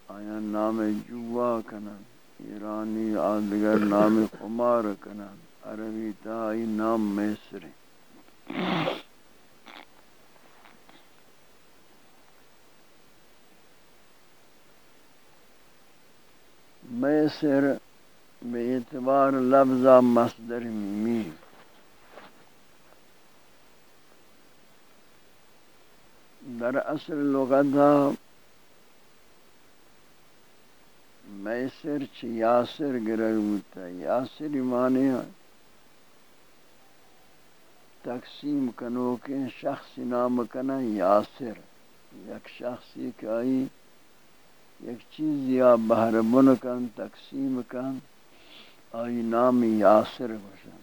آیا نام جوا کنن، ایرانی آدگر نام کمار کنن، عربی تائی نام میسر۔ میسر بے اعتبار لفظ مصدر می در اصل لغت میسر چ یاسر گرگ یاسر معنی تقسیم کنو کے شخص نام کنا یاسر یک شخصی کائی یک چیز یا بہر بن کن تقسیم کن آئی نام یاسر بشن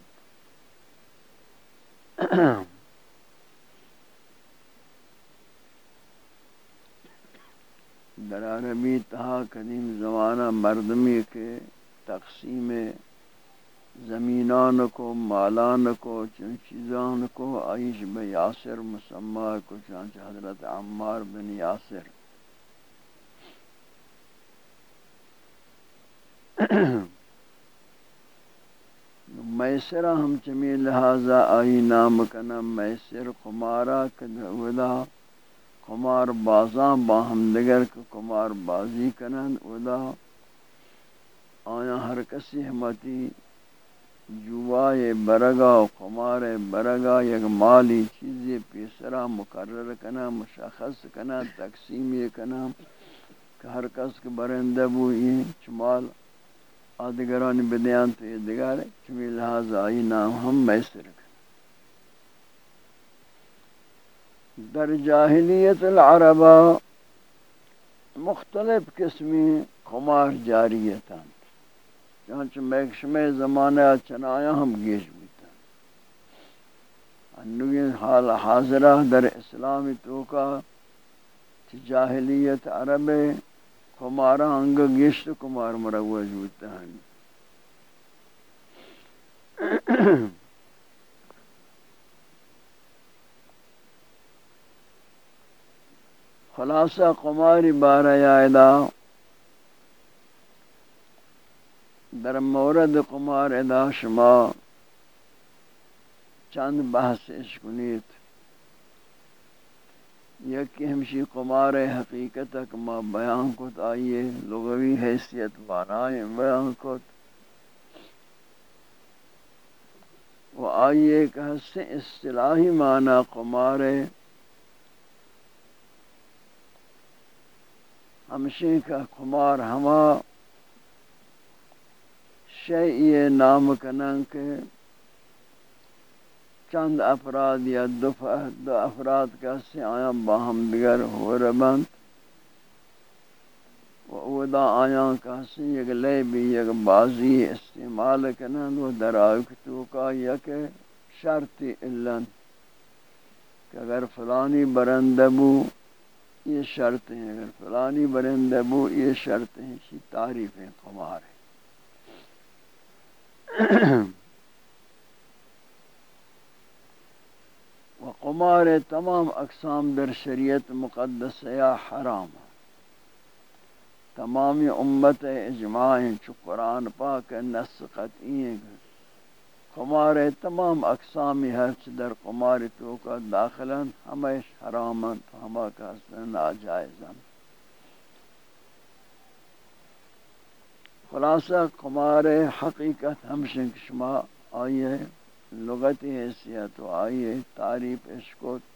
در عربی تہا قدیم زمانہ مردمی کے تقسیم زمینان کو، مالان کو، چن چیزان کو، عیش بے یاسر مسمہ کو چانچہ حضرت عمار بن یاسر۔ میسرہ ہم چمی لہذا آئی نام کنا میسر قمارہ کدا قمار بازاں باہم دگر قمار بازی کنن ادا آیا ہر کسی ہمتی جوائے برگا و قمار برگا یک مالی چیزی پیسرا مقرر کنا مشخص کنا تقسیمی کنا کہ ہر کس کے برندہ بوئی چمال آدگرانی بدیان تو یہ دگار ہے چمی لحاظ آئی نام ہم میسر کنا در جاہلیت العربہ مختلف قسمی خمار جاریتاں۔ چانچہ میکشمہ زمانہ چنایا ہم گیش بیتا انوی حال حاضرہ در اسلامی توکا جاہلیت عرب کمارا انگ گیشت کمار مروج بیتا ہے خلاصہ قماری بارہ یائدہ در مورد قمار ادا شما چند بحث اشکنیت یکی ہمشی قمار حقیقت ما بیان کت، آئیے لغوی حیثیت بارائیں بیان کت. و آئیے کہ سے اصطلاحی معنی قمار ہمشی کا قمار ہما شیئی نام کنن کے چند افراد یا دو, دو افراد کا سے آیا باہم دیگر ہو ربند و اودا آیا کا سے یک لے بھی یک بازی استعمال کنن و در آکتو کا یک شرطی علن کہ اگر فلانی برندبو یہ شرط ہیں۔ اگر فلانی برندبو یہ شرط ہیں شی تعریف ہیں قمار ہے و قمار تمام اقسام در شریعت مقدس یا حرام تمامی امت اجماع چو قرآن پاک نس قطعی ہیں۔ قمار تمام اقسامی ہرچ در قمار تو کا داخلا ہمیش حرامن تو ہما کا ناجائزن خلاصہ قمار حقیقت ہم شما آئیے لغتی حیثیت و آئیے تعریف عشقت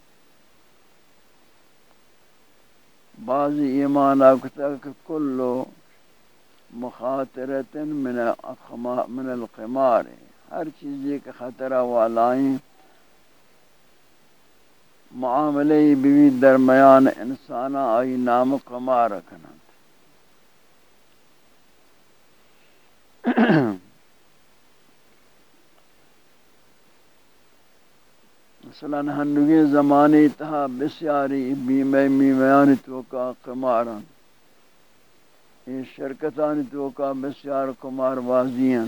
بعض ایمان آکتا کہ کلو مخاطرت من, من القمار. ہے ہر چیزی کے خطرہ والائیں معاملے بھی درمیان انسان آئی نام قمار رکھنا مثلا ہنگی زمانی تہا بسیاری بیمے میمیانی توکا قماران۔ یہ شرکتانی توکا بسیار قمار بازیاں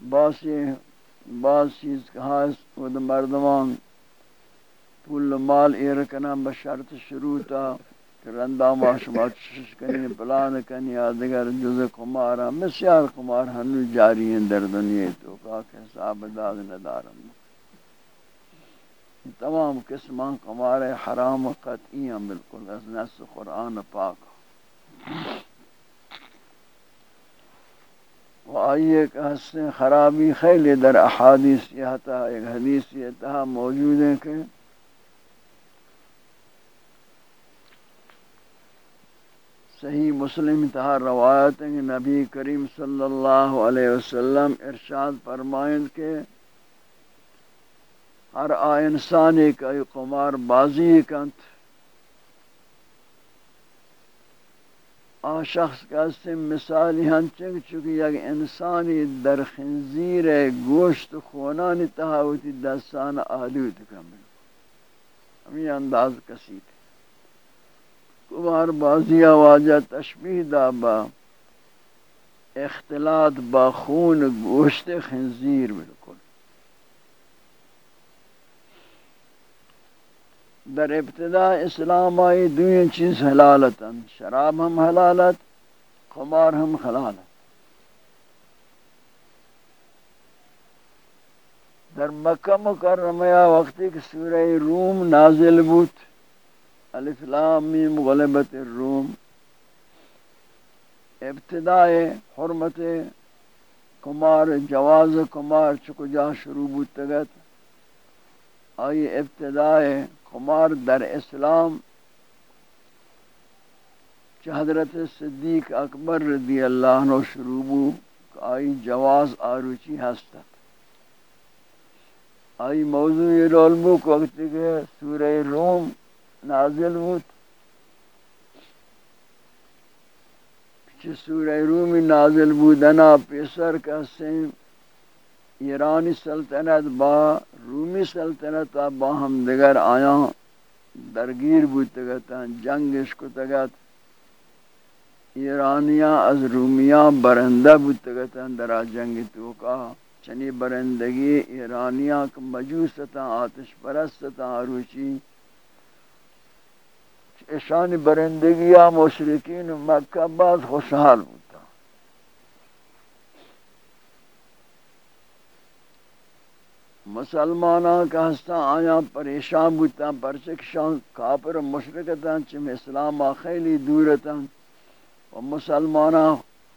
باسی بعض چیز کہا اس مردمان پول مال ایرکنا بشرط شروع تا کہ رندہ شما چشش کنی، پلان کنی آدگر جز کمارا مسیار کمار ہنو جاری ہیں در دنیا تو کہ حساب داد ندارم۔ تمام قسمان کمار حرام و قطعی ہیں بالکل، از نس قرآن پاک۔ و آئیے کہ حسن خرابی خیلی در احادیث یہ تھا ایک حدیث یہ تھا موجود ہے کہ صحیح مسلم تہا روایت ہیں نبی کریم صلی اللہ علیہ وسلم ارشاد فرمائند کے ہر آ انسان ایک قمار بازی کنت آ شخص کا سم مثالی ہن چنگ چکی یک انسانی در خنزیر گوشت خونانی تہاوتی دستان آلود کمل ہمیں انداز کسی تھی کمار بازی واجہ تشبیح دا با اختلاط با خون گوشت خنزیر بالکل در ابتدا اسلام آئی، دوئیں چیز حلالتا، شراب ہم حلالت، خمار ہم حلالت در مکہ مکرمہ وقتی کہ سورہ روم نازل بوت الف لام میم غلبت الروم۔ ابتدائے حرمت کمار جواز کمار چکجا شروع بودتگت آئی ابتدائے کمار در اسلام چ حضرت صدیق اکبر رضی اللہ عنہ شروع بو آئی جواز آروچی ہستت آئی موضوع یہ رول بو وقت کے سورہ روم نازل بود۔ چی سورہ رومی نازل بودنا پیسر کسیم ایرانی سلطنت با رومی سلطنت با ہم دیگر آیا درگیر بودتگتا جنگش کتگت ایرانیاں از رومیاں برندہ بودتگتا درا جنگ توکا چنی برندگی ایرانیاں مجوستا آتش پرستا آروچی اشان برندگی مشرقین مکہ بعد خوشحال ہوتا مسلمانوں کا ہستا آیا، پریشان بوتا پرچک شان کافر مشرکتا، چم اسلام خیلی دورتا۔ و مسلمانوں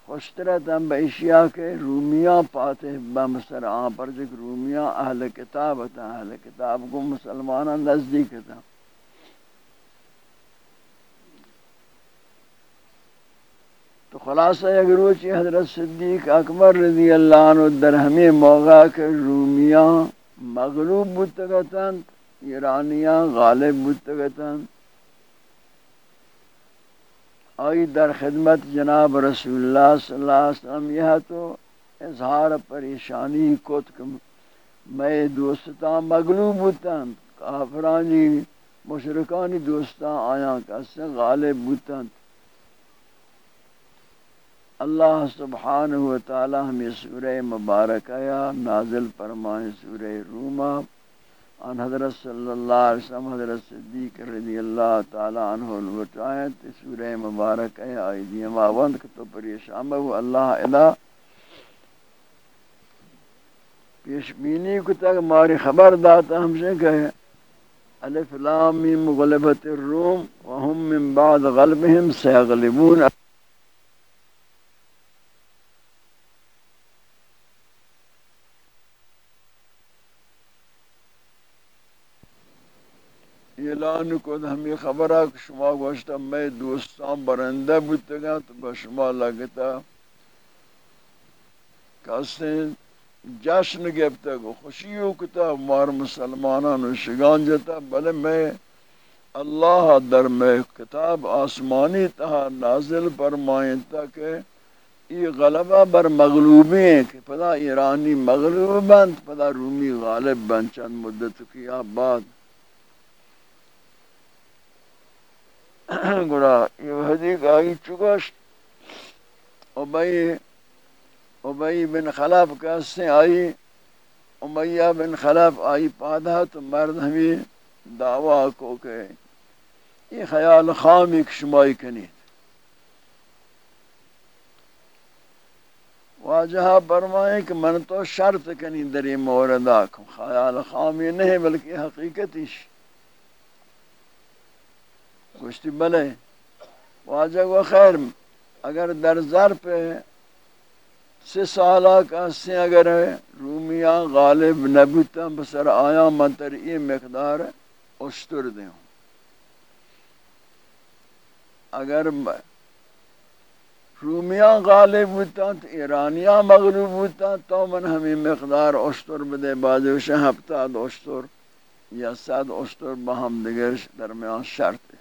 خوشترتا، بیشیا کے رومیاں پاتے بمسر آن پرچک رومیاں اہل کتاب تا، اہل کتاب کو مسلمانوں نزدیک تا تو خلاصہ اگر روچی حضرت صدیق اکبر رضی اللہ عنہ در ہمیں موقع کے رومیاں مغلوب بودتگتن ایرانیاں غالب بودتگتن آئی در خدمت جناب رسول اللہ صلی اللہ علیہ وسلم، یہ تو اظہار پریشانی، کت میں دوستا مغلوب بودتن کافرانی، مشرکانی دوستا آیا کسے غالب بودتن اللہ سبحانہ و تعالی ہمیں سورہ مبارکہ یا نازل فرمائے سورہ روما ان حضرت صلی اللہ علیہ وسلم، حضرت صدیق رضی اللہ تعالی عنہ الوٹایت سورہ مبارکہ یا آئیدی ماوند کتو پریشان بہو اللہ الہ پیش بینی کو تک ماری خبر داتا ہم سے کہے الف لام میم غلبت الروم وهم من بعد غلبهم سيغلبون اعلان کو ہمیں خبر ہے کہ شما گوشتا میں دوستان برندہ بودتا تو بشما لگتا۔ کسی جشن گفتا گو خوشی ہوکتا مار مسلمانان شگان جتا۔ بلے میں اللہ در میں کتاب آسمانی تہا نازل فرمائیں کہ یہ غلبہ بر مغلوبی ہیں کہ پدا ایرانی مغلوب بند، پدا رومی غالب بند، چند مدت کی بعد گڑا یہ حدیث آئی چکش ابئی ابئی بن خلاف کیسے آئی امیہ بن خلاف آئی پادا تو مرد ہمیں دعویٰ کو کہ یہ خیال خام ایک شمائی کنی واجہ برمائے کہ من تو شرط کنی دری موردہ خیال خامی نہیں بلکہ حقیقتی شی گوشتی بلے واجہ و خیر، اگر در زر پہ سی سالہ کا اگر رومیاں غالب نبوتا بسر آیا منتر یہ مقدار اشتر دیں اگر رومیاں غالب ہوتا تو ایرانیاں مغلوب ہوتا تو من ہمیں مقدار اشتر بدے بازوش ہفتہ اشتر یا صد اشتر بہم دیگر درمیان شرط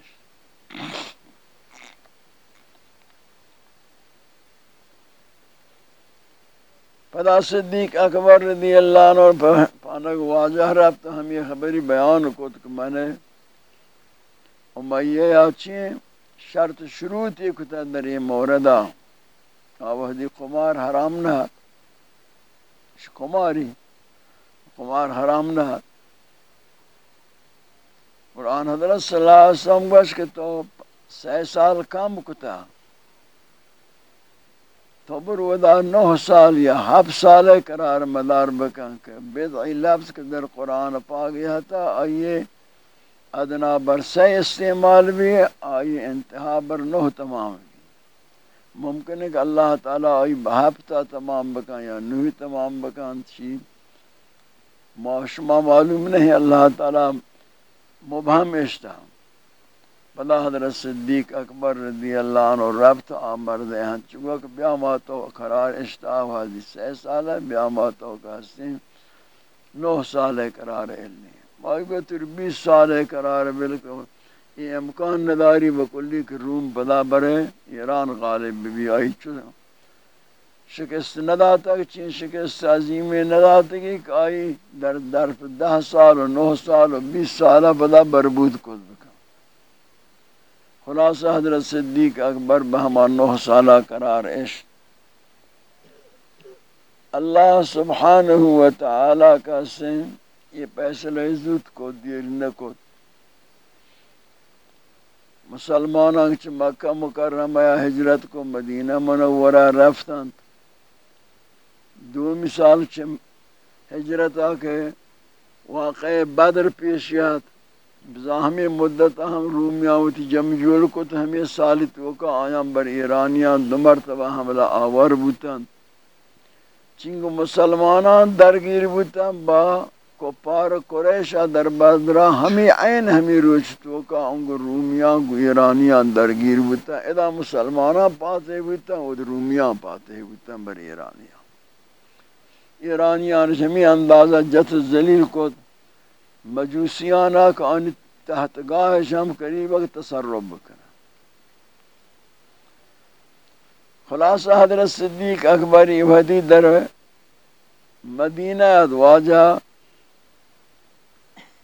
پدا صدیق اکبر رضی اللہ عنہ پانک واضح رب تو ہم یہ خبری بیان کو کہ میں نے امیہ آچی شرط شروع تھی کتا در یہ موردہ آوہدی قمار حرام نہ قماری قمار حرام نہ قرآن حضرت صلی اللہ علیہ وسلم گوش کہ تو سی سال کم کتا۔ تو برودا نو سال یا ہف سال قرار مدار بکن کہ بیدعی لفظ کے در قرآن پاگیا تھا آئیے ادنا بر سی استعمال بھی، آئیے انتہا بر نو تمام۔ بھی ممکن ہے کہ اللہ تعالیٰ آئی بہفتا تمام بکن یا نوی تمام بکن چیز معاشمہ معلوم نہیں، اللہ تعالیٰ مبہم اشتا بلا حضرت صدیق اکبر رضی اللہ عنہ ربط آمر دے ہیں چکو کہ بیا ماتو قرار اشتا حاضی سی سال ہے بیا ماتو کہستے نو سال قرار علمی مائی کو تر بیس سال قرار بلکہ یہ امکان نداری بکلی کہ روم پدا برے، ایران غالب بھی آئی چنا شکست نداتا کہ چین شکست عظیم نداتا کہ آئی در درف دہ سال و نو سال و بیس سالہ پدا بربود کل بکا خلاصہ حضرت صدیق اکبر بہما نو سالہ قرار عشق. اللہ سبحانہ و تعالی کا سن، یہ فیصلہ عزت کو دیر نہ کو مسلمانوں چ مکہ مکرمہ، ہجرت کو مدینہ منورہ رفتن دو مثال چ ہجرت آ کے واقع بدر پیشیات بزاہمی مدت ہم رومیاوتی جم جول کو تو ہمیں سالی تو کا آیا بر ایرانیان دو مرتبہ حملہ آور بوتن۔ چنگو مسلمانان درگیر بوتن با کپار قریشہ در بدرہ ہمیں عین ہمیں روچتو کا انگو رومیان کو ایرانیان درگیر بوتا ادا مسلمانان پاتے بوتا اور رومیان پاتے بوتا بر ایرانیان ایرانیان ہمیں اندازہ جت زلیل کو مجوسیانا کا ان تحت گاہ شم قریب تصرف بکنا خلاصہ حضرت صدیق اکبری وحدی در مدینہ ادواجہ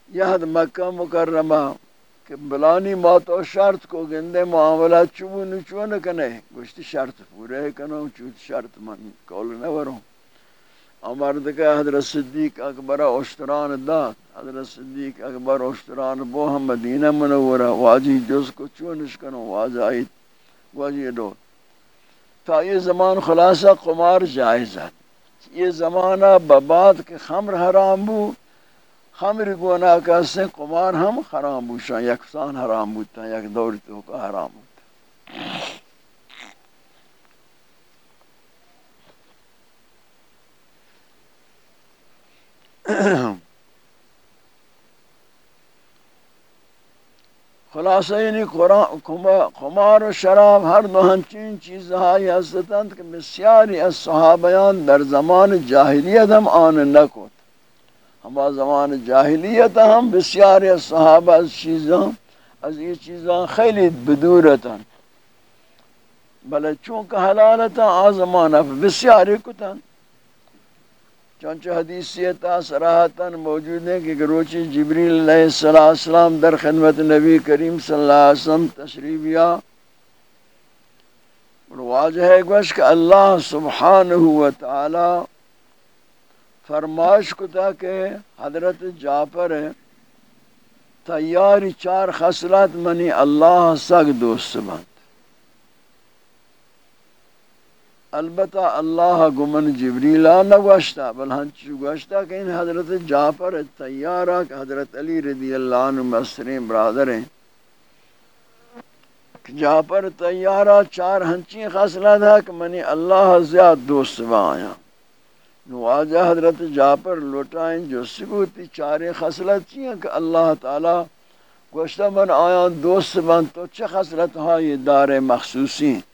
یہد مکہ مکرمہ کہ بلانی موت و شرط کو گندے معاملہ چوبو نچو نکنے گوشتی شرط پورے کنو چوت شرط من کول نوروں امرد کہ حضرت صدیق اکبر اشتران داد حضرت صدیق اکبر اشتران بو ہم مدینہ منورہ واجی جز کو چونش کنو واجی آئیت واجی دو تا یہ زمان خلاصہ قمار جائز ہے یہ زمانہ بباد کے خمر حرام بو خمر گونا کہتے ہیں قمار ہم حرام بوشا یکسان حرام بوتا یک دور تو کا حرام بوتا خلاصہ یعنی خمار و شراب ہر دو ہنچین چیز ہائی حضرتند کہ بسیاری از صحابیان در زمان جاہلیت ہم آن نکوت ہما زمان جاہلیت ہم بسیاری از صحابہ از چیزاں از یہ چیزاں خیلی بدورتا بلے چونکہ حلالتاں حلالتا آزمانا بسیاری کتن چونچہ حدیثیتا سراحتاً موجود ہے کہ گروچی جبریل علیہ السلام در خدمت نبی کریم صلی اللہ علیہ وسلم تشریفیہ واضح ہے گوش کہ اللہ سبحانہ و تعالی فرمائش کتا کہ حضرت جعفر ہے تیاری چار خسلات منی اللہ سگ دوست بند البتہ اللہ گمن جبریلا نہ گوشتا بل ہنچ گوشتا کہ ان حضرت جعفر تیارہ کہ حضرت علی رضی اللہ عنہ مصرین برادر ہیں۔ جعفر تیارہ چار ہنچی خاصلہ تھا کہ منی اللہ زیاد دوست با آیا۔ نواجہ حضرت جعفر لوٹائیں جو سکوتی چارے خسلت چیئے کہ اللہ تعالی گوشتا من آیا دوست بان تو چھ خسلت ہاں یہ دار مخصوصی ہیں۔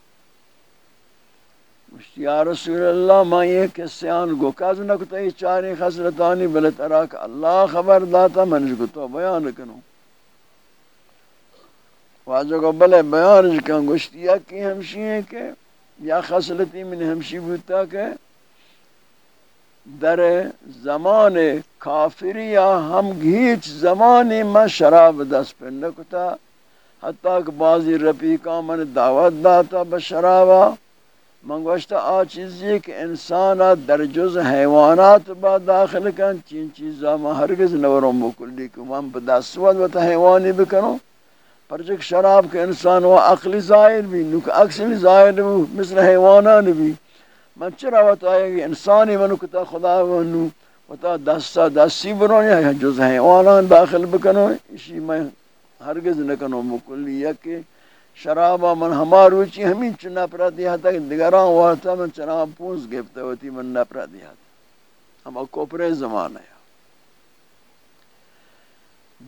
یا رسول اللہ ما یہ کسیان گو کاز نہ کتا، یہ چاری خسرتانی بل تراک، اللہ خبر داتا منش کو تو بیان کنو واجہ کو بلے بیان کن گوشتی یا کی ہمشی ہے کہ یا خسرتی من ہمشی بوتا کہ در زمان کافری یا ہم گھیچ زمانی میں شراب دست پر نکتا حتیٰ کہ بعضی رفیقہ من دعوت داتا بشرابا بشرابہ منگوشتا آ چیزی کہ انسان در جز حیوانات با داخل کن چین چیزا ما ہرگز نورم بکلی کہ من بدا سوال و تا حیوانی بکنو پرچک شراب کے انسان و عقلی ظاہر بھی نوک اکسلی ظاہر بھی مثل حیوانان بھی من چرا و تا انسانی منو کتا خدا و نو و تا دستا دستی برو یا جز حیوانان داخل بکنو اسی میں ہرگز نکنو بکلی یا کہ شرابا من ہما روچی ہمیں چنا پرا دیا تھا کہ دگران وارتا من چنا پونس گفتا ہوتی من نپرا دیا تھا ہما کوپرے زمانہ ہے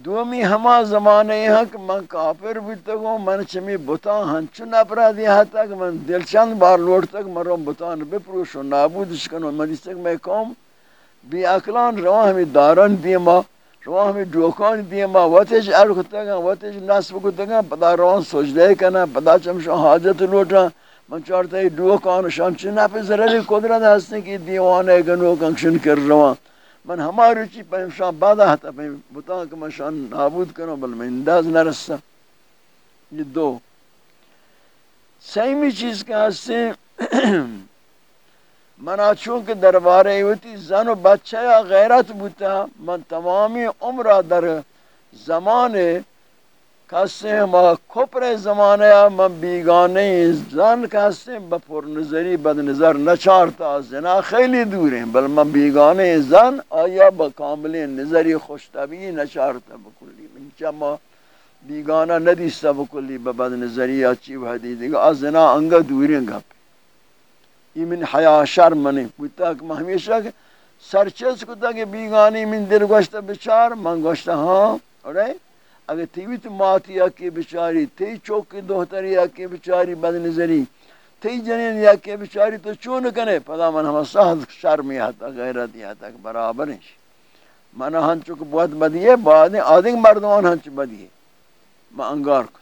دومی ہما زمانہ یہاں کہ من کافر بھی تکو من چمی بتا ہنچو نپرا دیا تھا کہ من دل چند بار لوٹ تک من رو بتان بپروش و نابودش کنو۔ من دیس تک میں قوم بی اکلان روا ہمیں دارن دیما شما ہمیں ڈوکان دیئے ما واتش ار کتا واتش نصب کتا گا پدا روان سجدے کنا، پدا چم چمشا حاجت لوٹا۔ من چارتا ہے ڈوکان شان چنا پہ ضرری قدرت ہستے کی دیوانے گنو کنکشن کر روان من ہماری چی پہ شان بادا ہتا پہ بتا کہ من شان نابود کروں بل میں انداز نہ رسا یہ دو۔ سیمی چیز کا ہستے منا چونکہ دربارے ہوتی زن و بچہ یا غیرت بوتا، من تمامی عمرہ در زمانے کسے ما کھپر زمانے، من بیگانے زن کسے بپور نظری بد نظر نچارتا، زنا خیلی دور ہیں، بل من بیگانے زن آیا بکامل نظری خوشتبی نچارتا بکلی من چما بیگانا ندیستا بکلی بد نظری اچھی بحدیدی گا زنا انگا دوری گپ یہ من حیا شرم نہیں بودتا کہ میں ہمیشہ کہ سرچز کو تا کہ بیگانی من دل گوشتا بچار من گوشتا ہاں اور اگر تیوی تو ماتی اکی بچاری تی چوکی دوہتری اکی بچاری بد نظری تی جنین اکی بچاری تو چون کنے پدا من ہم سہد شرمی حتا غیرت یا حتا برابر ہیں من ہن چوک بہت بدیے بعد آدھنگ مردمان ہن چو بدیے میں انگار کو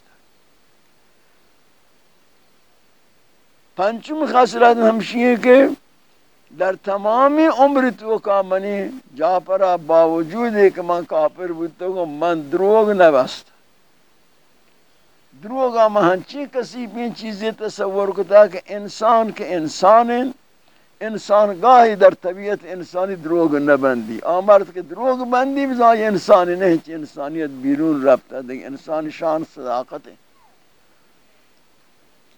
پنچم خاصلت ہمشی ہے کہ در تمامی عمر تو کا منی جا پرا باوجود ایک من کافر بودتا گو من دروگ نبست۔ دروگا من ہنچی کسی بھی چیزیں تصور کتا کہ انسان کے انسان انسان گاہی در طبیعت انسانی دروگ نبندی۔ آمرد کہ دروگ بندی بزای انسانی نہیں، چی انسانیت بیرون ربتا دیکھ انسان شان صداقت ہے۔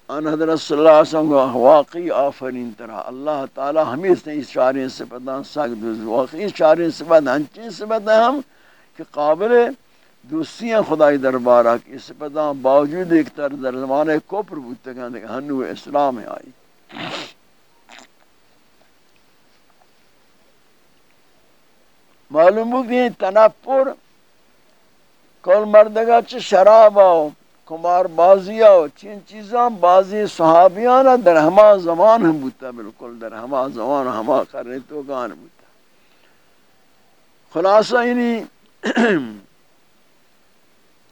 ان حضرت صلی اللہ علیہ وسلم کو واقعی آفرین طرح۔ اللہ تعالی ہمیں اس شعرین سے پتہ سخت واقعی شعرین سے پتہ ہنچین سے پتہ ہم کہ قابل دوستیاں خدای دربارہ کی اس پتہ باوجود ایک تر در زمانے کو کوپر بودتے کہ ہنو اسلام ہے آئی۔ معلوم ہو کہ تنپر کل مردگا چھ شراب آؤ۔ کمار بازی او چین چیزاں، بازی صحابیاں در ہما زمان ہم بوتا، بالکل در ہما زمان، ہما کرنے تو گان بوتا۔ خلاصہ یعنی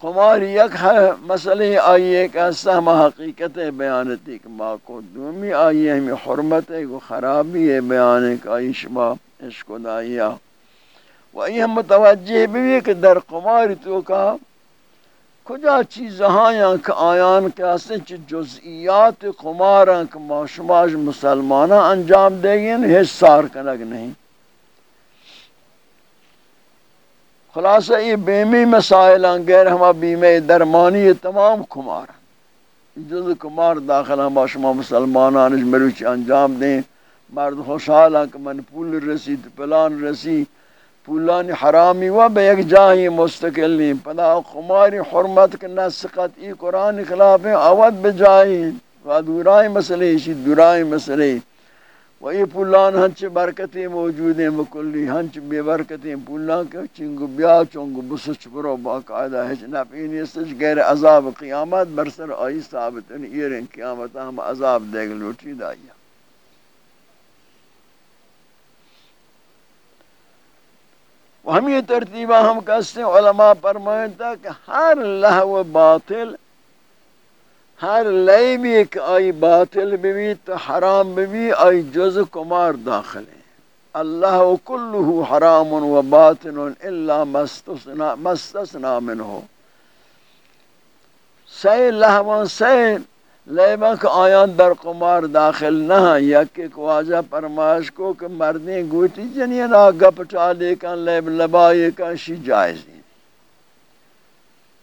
کمار یک مسئلہ آئیے کہ ایسا ہما حقیقت بیانتی کہ ما کو دومی آئیے ہمیں حرمت ہے کو خرابی ہے بیانے کا آئی، شما عشق و دائیہ و ای ہم متوجہ بھی کہ در قمار تو کا کجا چیز ہاں کہ آیان کے اسے چ جزئیات قمار کہ معاشماج مسلمانہ انجام دے گئے حصار کنگ نہیں۔ خلاصہ، یہ بیمی مسائل غیر ہما بیمے درمانی تمام کمار جز کمار داخل ہما شما مسلمانان مروچ انجام دیں۔ مرد خوشحال کہ من پول رسید پلان رسید پولان حرامی و به یک جایی مستقل نیم پدا خماری حرمت که نسقت ای قرآن خلاف آود به جایی و دورای مسئله ایشی دورای مسئله و ای پولان ہنچ برکتی موجود ہیں، مکلی ہنچ بے برکتی پولان کے چنگو بیا چنگو بسچ برو، باقاعدہ ہے نفینی سچ غیر عذاب قیامت برسر آئی ثابت ان ایرین قیامت ہم عذاب دے گا لوٹی دائیا ہم یہ ترتیبہ ہم کہتے ہیں، علماء فرمائتا کہ ہر لہو باطل، ہر لئی بھی ایک آئی باطل بھی تو حرام بھی آئی جز کمار داخل ہے اللہ و کلہ حرام و باطل الا مستثنا منہ۔ سی لہوان سی لیبک آیان در قمار داخل نہ یک ایک واجہ پرماش کو کہ مردیں گوٹی جنین آگا پٹا لے کن، لیب لبائی کن، شی جائز ہیں۔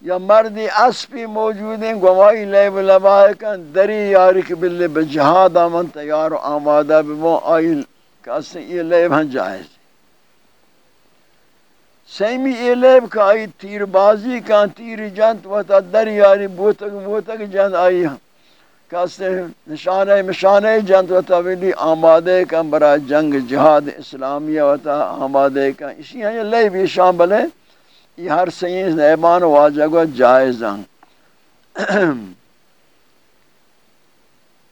یا مردی اسپی موجود ہیں گوائی لیب لبائی کن، دری یاری کے بلے بجہاد آمن، تیار و آمادہ بمو آئی کسی یہ لیب ہن جائز ہیں۔ سیمی یہ لیب کا آئی تیر بازی کن تیر جنت و تا در یاری بوتک بوتک جنت آئی ہم کاسے نشانہ مشانہ جنت و طویلی آمادے کا برا جنگ جہاد اسلامیہ و تا آمادے کا۔ اسی ہیں یہ لیے بھی شامل ہے یہ ہر سین نیبان واجہ کو جائز ہیں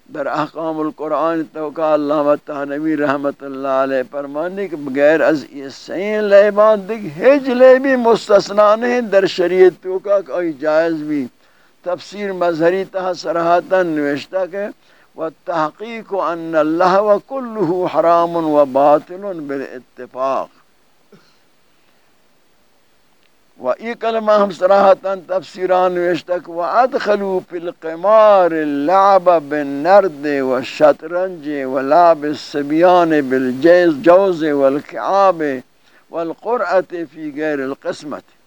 در احکام القرآن توقع اللہ و تحنوی رحمت اللہ علیہ فرمانے کہ بغیر از یہ سین لیبان دیکھ ہج لیبی مستثنا نہیں، در شریعت توقع کوئی جائز بھی۔ تفسیر مظہری تحت سرحاتا نوشتا کہ والتحقیق ان اللہ و کلہ حرام و باطل بالاتفاق و ای کلمہ ہم صراحتا تفسیران وشتک و ادخلو فی القمار اللعب بالنرد و شطرنج و لعب السبیان بالجیز جوز والکعاب والقرعت فی غیر القسمت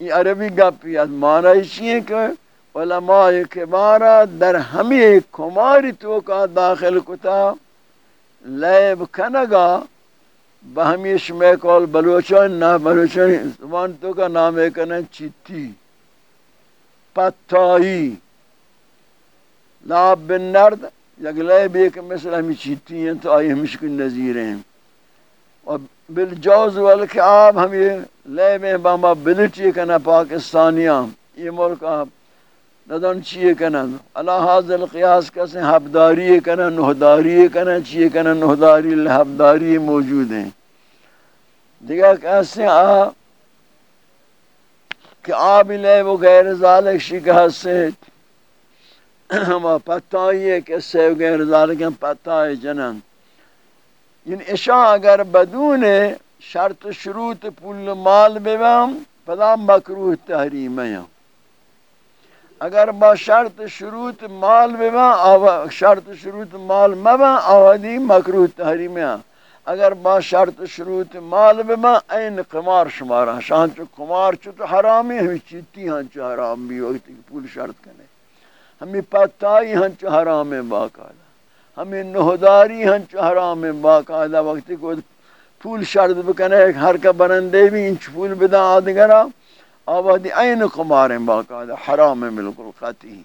یہ عربی گپی گپیت معنی چیئے کہ علماء کبارا در ہمیں کماری تو کا داخل کتا لیب کنگا بہمیش میں کول بلوچان، نہ بلوچان، زبان تو کا نام ہے کنا چیتی، پتائی، لاب بن نرد یگلے بھی کہ مثل ہمیں چیتی ہیں تو آئی ہمش کی نظیر ہیں۔ اور بالجوز والکعاب ہمیں لے میں باما بلٹی کنا، پاکستانیاں، یہ ملک ندن چیئے کنن اللہ حاضر قیاس کسے حبداری کنن نہداری کنن چیئے کنن نہداری لحبداری موجود ہیں۔ دیگا کہتے آ، کہ آب لے وہ غیر ذالک شکہ سے، ہم پتائی ہے کہ سے غیر ذالک ہم پتائی جنن یعنی اشاء اگر بدون شرط شروط پول مال بیم پدا مکروح تحریم ہے اگر با شرط شروط مال بما شرط شروط مال مبا آوادی مکروح تحریم ہے اگر با شرط شروط مال بما این قمار شمارا شان چو قمار چو تو حرامی ہمیں چیتی ہاں چو حرام بھی وقت پول شرط کنے ہمیں پتائی ہاں چو حرام باقاعدہ ہمیں نہداری ہاں چو حرام باقاعدہ وقت کو پول شرط بکنے ہر کا برندے بھی انچ پول بدا آدگرہ آبادی این قمار باقاعدہ حرام بالکل قطعی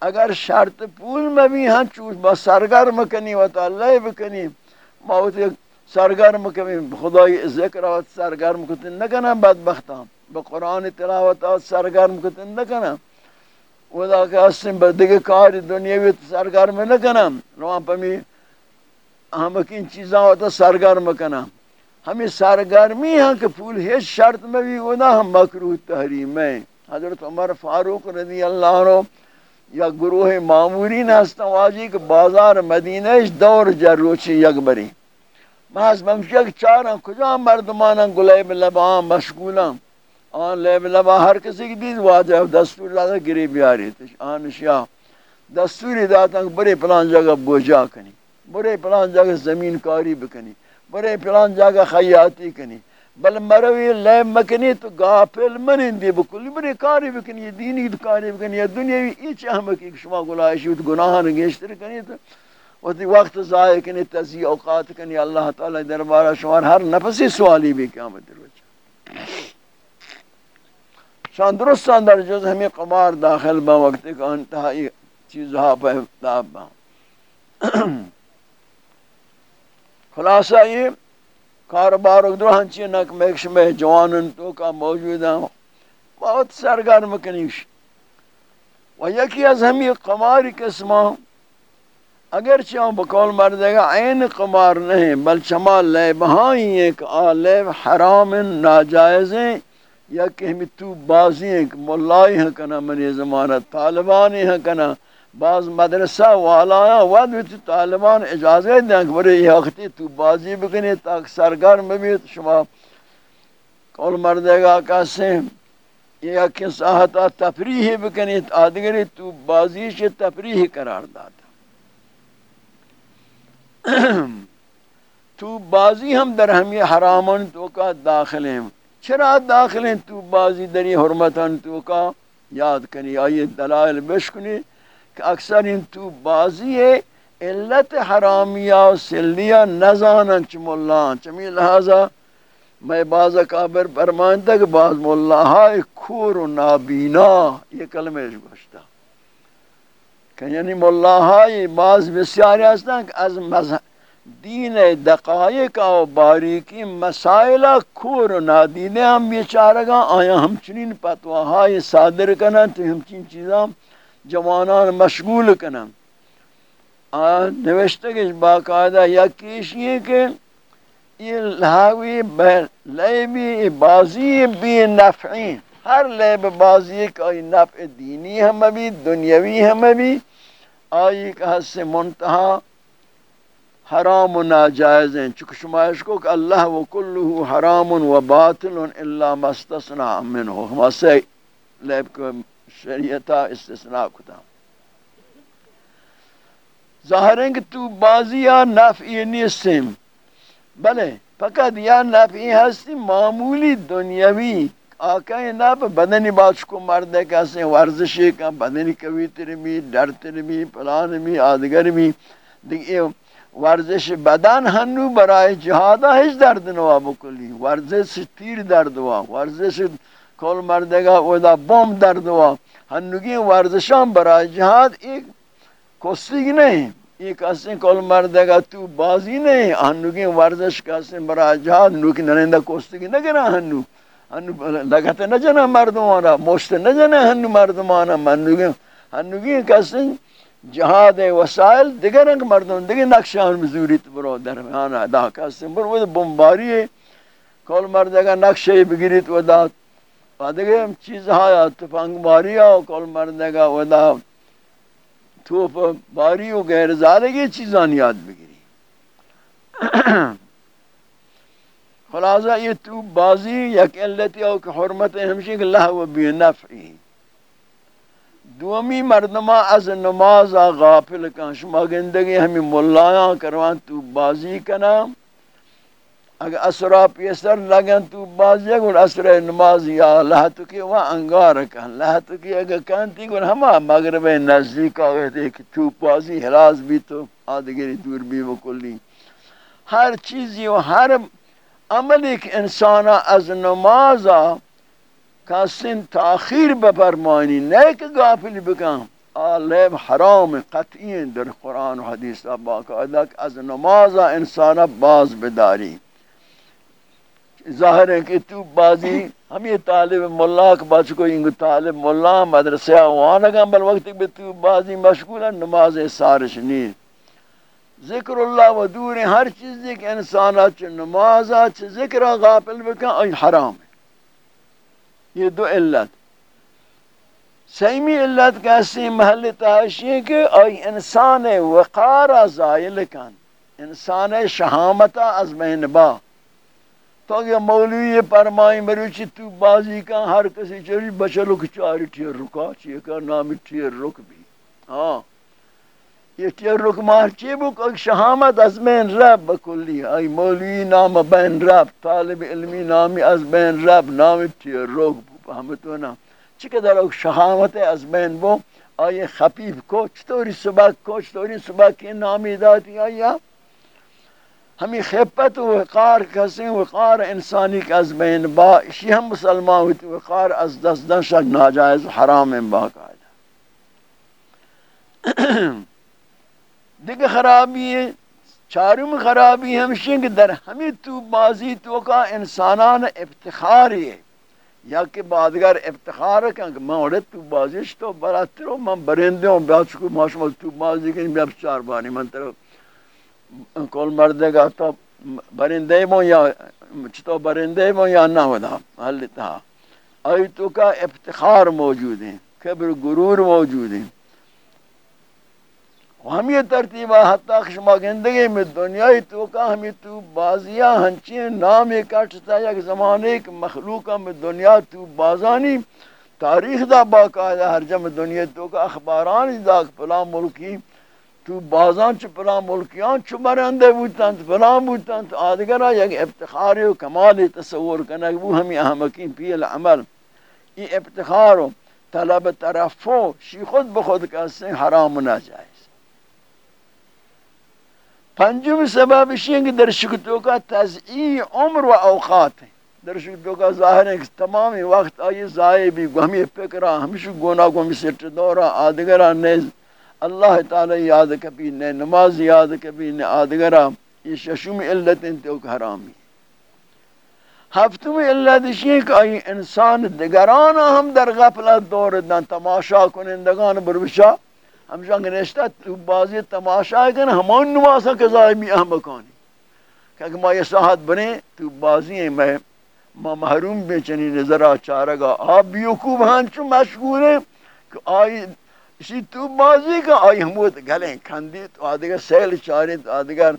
اگر شرط پول میں بھی ہاں چوش با سرگرم کنی و تعالی بکنی موت سرگرم کنی خدای ذکر و سرگرم کتن نکنم بدبختم با قرآن تلاوت سرگرم کتن نکنم. ودا کہ اسن بدگی کار دنیاوی سرگرم نکنم. روان پمی ہم کن چیزاں ہوتا سرگرم کنم. ہمیں سرگرمی ہیں کہ پھول ہے، شرط میں بھی ہونا ہم مکروح تحریم ہے حضرت عمر فاروق رضی اللہ عنہ یا گروہ معمورین ہستا واجی کہ بازار مدینہ اس دور جروچی یکبری۔ محض ممشک چارا کجا مردمانا گلیب لبا مشغولا آن لیب لبا ہر کسی کی دید واجہ دستور لاتا گری بیاری تش آن شیعہ دستوری داتا کہ بڑے پلان جگہ بوجا کنی بڑے پلان جگہ زمین کاری بکنی۔ برے پلان جاگا خیاتی کنی۔ بل مروی لے مکنی تو گافل منن دی بکلی۔ برے کاری بکنی دینی کاری بکنی، یہ دنیاوی ایچ احمقی شما گلائشی تو گناہاں گیشتر کنی تو۔ وقتی وقت ضائع کنی تزیع اوقات کنی، اللہ تعالی دربارہ شمار ہر نفسی سوالی بھی قیامت روچ شان درست در جز ہمیں قمار داخل با وقت کا انتہائی چیزہا پہ داب با۔ خلاصہ یہ کاروبار دو ہنچی نک میکش میں جوانن تو کا موجود ہیں. بہت سرگرم کنیش. و یکی از ہمی قماری قسمہ. اگر چاہوں بقول مردے گا عین قمار نہیں بل چما لیب ہائی ایک، آ لیب حرام ناجائز ہیں. یا کہ ہمیں تو بازی ہیں کہ ملائی ہیں کنا، منی زمانہ طالبانی ہیں کنا. بعض مدرسہ والا ود ویت طالبان اجازت دیں کہ بڑے یہ تو بازی بکنی تاک سرگرم بھی شما کول مردے گا کیسے یہ کہ ساحتا تفریح بکنی آدگری تو بازی سے تفریح قرار داتا تو بازی ہم در ہمی حرامن تو کا داخل ہیں۔ چرا داخل ہیں تو بازی دری حرمتن تو کا؟ یاد کنی، آئیے دلائل بشکنی۔ کہ اکثر ان تو بازی ہے، علت حرامیہ و سلیہ نزانن چھ ملان چمی لہذا میں بعض اکابر فرمانتا کہ بعض ملاہائی کھور و نابینا، یہ کلمہ گوشتا کہ یعنی ملاہائی بعض بسیاری ہستا کہ از دین دقائق و باریکی مسائل کھور و نادینے ہم بیچارگا آیا ہم چنین پتواہائی صادر کنا تو ہم چین چیزاں جوانان مشغول کنن۔ نوشتے کہ باقاعدہ یا کیشی کہ یہ لہاوی لیبی بازی بی نفعین ہر لیب بازی کا نفع دینی ہم بھی دنیاوی ہم بھی آئی کہ سے منتہا حرام و ناجائز ہیں۔ چکہ شمائش کو کہ اللہ و کلہو حرام و باطل الا مستثنا منہو ہم سے لیب کو شریعتا استثناء کتا۔ ظاہر ہے کہ تو بازی یا نفعی نیستیم، بلے فقط یا نفعی ہستی معمولی دنیاوی آقای نف بدنی باچ کو مرد ہے ورزشی کا بدنی کبھی ترمی ڈر ترمی پلان می، آدگر می۔ دیکھئے ورزش بدن ہنو برای جہادہ ہیچ درد نوا بکلی، ورزش تیر درد ہوا ورزش کل مردگا ودا بوم درد ہوا ہنوگی ورزشان برای جہاد ایک کسی نہیں، ایک اسیں کل مردگا تو بازی نہیں۔ ہنوگی ورزش کسی برای جہاد نوکی نرندہ کسی نگنا ہنو ہنو لگتے نجنا مردمانا، مشت نجنا ہنو مردمانا۔ ہنوگی ہنوگی کسی جہاد وسائل، دیگر انک مردم، دیگر نقشان مزوری برو درمیان ادا۔ کسی برو بمباری ہے کل مردگا نقشے بگیریت ودا۔ دیگر چیز ہایا تفنگ باری آو کل مردگا ودا توپ باری و غیر زادگی چیزان یاد بگیری خلاصہ یہ توپ بازی یک علتی او کہ حرمت ہمشی کہ لہو بی نفعی دومی مردمہ از نماز غافل کن شما گندگی ہمیں ملایاں کروان توپ بازی کنام اگر اسرا پیسر لگن تو بازی گن اسر نماز یا اللہ تو کی وہ انگار کن، اللہ تو کی اگر کانتی گن ہما مغرب نزدیک آگئے تھے کہ تو بازی حراز بھی تو آدگری دور بھی وکلی ہر چیزی و ہر عمل ایک انسان از نماز کا سن تاخیر بپرمانی نیک غافل بکن۔ آلیب حرام قطعی در قرآن و حدیث باقاعدہ از نماز انسان باز بداری۔ ظاہر ہے کہ تو بازی، ہم یہ طالب ملا کے بچ کو انگ طالب ملا مدرسہ وہاں گا بل وقت کہ تو بازی مشغول ہے، نماز سارش نہیں ذکر اللہ و دور ہر چیز ایک انسان اچ نماز اچ ذکر غافل بکا ای حرام ہے۔ یہ دو علت۔ سیمی علت کیسی محل تحشی کہ ای انسان وقار زائل کن، انسان شہامتا از بین با تو یہ مولوی یہ پرمائی مروچی تو بازی کا ہر کسی چلی بچلو کی چاری ٹھیر رکا، چیئے کا نامی ٹھیر رک بھی۔ ہاں۔ یہ ٹھیر رک مار چیئے بک ایک شہامت از بین رب بکلی آئی مولوی نام بین رب، طالب علمی نامی از بین رب نامی ٹھیر رک بو۔ فهمتو نا چقدر ایک شہامت از بین بو۔ آئی خفیف کو چطوری سبک کو چطوری سبک کی نامی داتی آئی ہاں؟ ہمیں خپت و وقار کسی وقار انسانی کے از بین با، اسی ہم مسلمان ہوتی وقار از دست دن شک ناجائز حرام باقاعدہ۔ دیکھ خرابی ہے چارم خرابی ہمشی کہ در ہمیں تو بازی تو کا انسانان افتخار ہے یا کہ بادگر افتخار ہے کہ میں اوڑت تو بازیش تو براتر ہوں میں برندے ہوں بیات شکو ماشمال تو بازی کہ میں چار بانی، من طرف کل مردے گا، تو برندے مو یا چتو برندے مو یا نہ ہودا حل تھا ای تو کا افتخار موجود ہیں، کبر غرور موجود ہیں۔ ہم یہ ترتیبہ حتی شما گندگی میں دنیای تو کا ہمیں تو بازیاں ہنچیں نام کٹتا یک زمانے کے مخلوقہ میں دنیا تو بازانی۔ تاریخ دا باقاعدہ، ہر جمع دنیا تو کا اخباران دا پلا ملکی۔ تو بازان چ پلا ملکیان چ برنده بودند پلا بودند آدگرا یک افتخار و کمال تصور کنه بو همی احمقی پی العمل این افتخار و طلب طرفو شی خود بخود کسی حرام و ناجائز پنجم سبب شینگ در شکتو کا تزئی عمر و اوقات در شکتو کا ظاہر ہے کہ تمام وقت آئی ضائع بھی ہمیں فکرہ ہمیشہ گناہ کو مسٹ دورا آدگرہ نیز اللہ تعالی یاد کبھی نے نماز یاد کبھی نے آدگرہ یہ ششم علت انتو حرامی ہفتم اللہ دشی کہ آئی انسان دگران ہم در غفلت دور دن تماشا کنندگان بروشا ہم جنگ نشتا تو بازی تماشا کن ہمان نواسا کزائی بھی اہم بکانی کہ ما یہ ساحت بنے تو بازی ہیں، میں ما محروم بے چنی نظرہ چارگا آپ بیوکوب ہاں چو مشغول ہیں کہ آئی اسی تو بازی کا آئی ہموت گلیں کھندی تو آدھگر سیل چاری تو آدھگر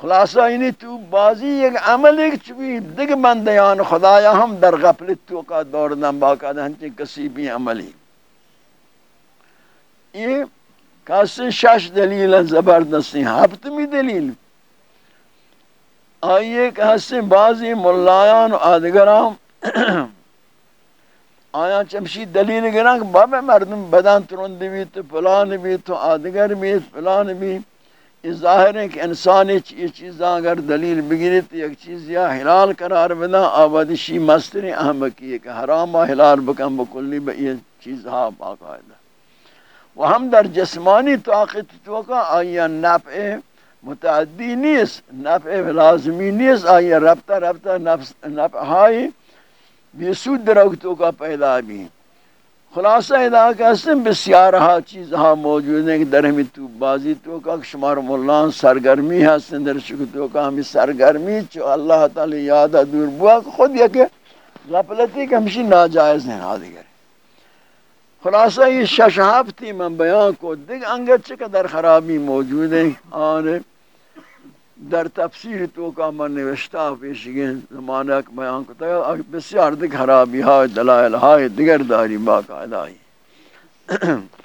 خلاصہ اینی تو بازی ایک عمل ایک چوی دیکھ بندیان خدایا ہم در غفلت تو کا دور دن باقا ہنچی کسی بھی عملی۔ یہ کسی شش دلیل زبردستی ہفتمی دلیل۔ آئیے کہ ہستے بعضی ملایان و آدگرام آیا چمشی دلیل گران کہ بابا مردم بدن ترند بھی تو پلان بھی تو آدگر بھی پلان بھی۔ یہ ظاہر ہے کہ انسانی یہ چیزاں اگر دلیل بگیری تو ایک چیز یا حلال قرار بنا آبادی مستری اہم کی ہے کہ حرام حلال بکن بکلی با یہ چیز ہاں باقاعدہ۔ وہ ہم در جسمانی طاقت تو کا آیا نفع متعدی نیست نفع لازمی نیست آیا ربطہ ربطہ نفع ہائی۔ بیسود درختوں کا پیدا بھی خلاصہ ادا کا سم بسیار ہا چیز ہا موجود ہیں کہ در ہمیں تو بازی تو کا شمار مولان سرگرمی ہے، سندر شکتوں کا ہمیں سرگرمی چو اللہ تعالی یاد دور بوا خود یہ کہ غفلتی کہ ہمشی ناجائز ہیں ہاں آدھگر خلاصہ یہ ششہافتی من بیان کو دیکھ انگر چکہ در خرابی موجود ہیں آنے در تفسیر تو کا من نوشتا پیشگین زمانہ ایک بیان کو تا بسیار دیکھ خرابی ہائی دلائل ہائی دیگر داری باقاعدہ آئی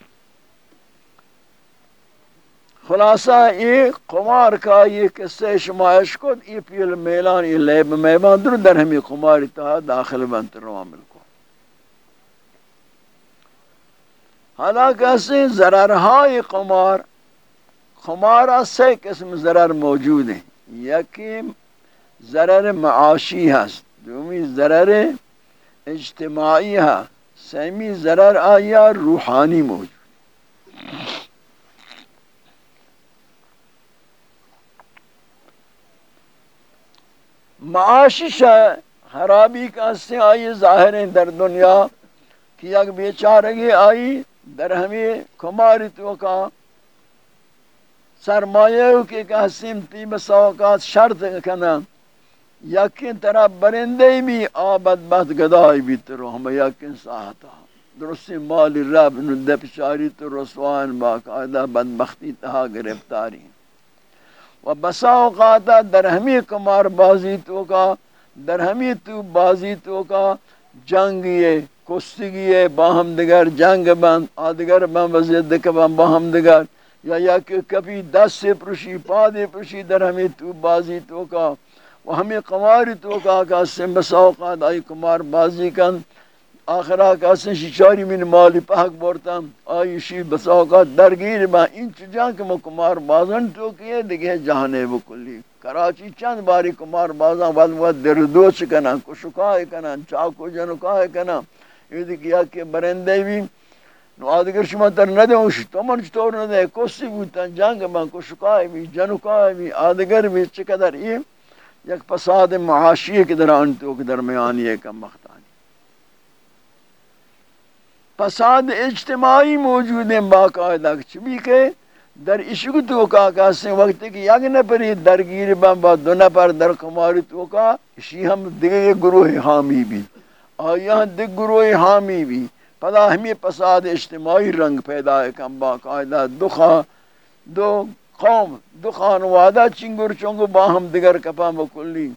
خلاصہ، یہ قمار کا یہ قصہ شمایش کو یہ پیل میلان، یہ لیب میبان، در در ہمیں قمار تا داخل بنت روامل کو حالا سے ضررہائی قمار خمارا سے قسم ضرر موجود ہیں یکی ضرر معاشی ہے دومی ضرر اجتماعی ہے سیمی ضرر آیا روحانی موجود۔ معاشش ہے خرابی کا سے آئی ظاہر ہیں در دنیا، کہ یک بیچارگی آئی، در ہمیں کماری تو کا سرمایہ کی قسم تی بساوقات شرط کنا یقین طرح برندے بھی آبد بد گدائی بھی ترو ہم یقین ساہتا درستی مالی رب ندب شاری تو رسوان باقاعدہ بدبختی تہا گرفتاری. و بسا اوقات در ہمی کمار بازی تو کا، در ہمی تو بازی تو کا. جنگ یہ کستگی ہے باہم دگر جنگ بند، آدگر بند وزید کبان باہم دگر یا یا کہ کبھی دس سے پرشی پا دے پرشی در ہمیں تو بازی تو کا، وہ ہمیں قماری تو کا کہ سن بساوقات آئی کمار بازی کن آخرا کا سن شچاری من مالی پاک بورتا آئی شی بساوقات درگیر با ان چجان کہ میں کمار بازن تو کیے، دیکھے جہانے بکلی کراچی چند باری کمار بازان ود ود دردو چکنا کشکائے کنا، چاکو جنکائے کنا۔ یہ دیکھیا کہ برندے بھی نو آدگر شما در نده اوش تو من چطور نده کسی بودتن جنگ من کشکای بی جنکای بی آدگر بی چقدر این یک پساد معاشی که در آن تو که درمیانی ایک مختانی پساد اجتماعی موجود ہیں باقاعدہ چبی کہ در عشق تو کا کاسے وقت کہ یک نپری درگیر بن با دو نپر در کماری تو کا اسی ہم دیگه گروہ حامی بھی آیا دیگه گروہ حامی بھی پدا ہمی پساد اجتماعی رنگ پیدا کم باقاعدہ دو خان دو قوم دو خانوادہ چنگر چنگو باہم دگر کپا مکلی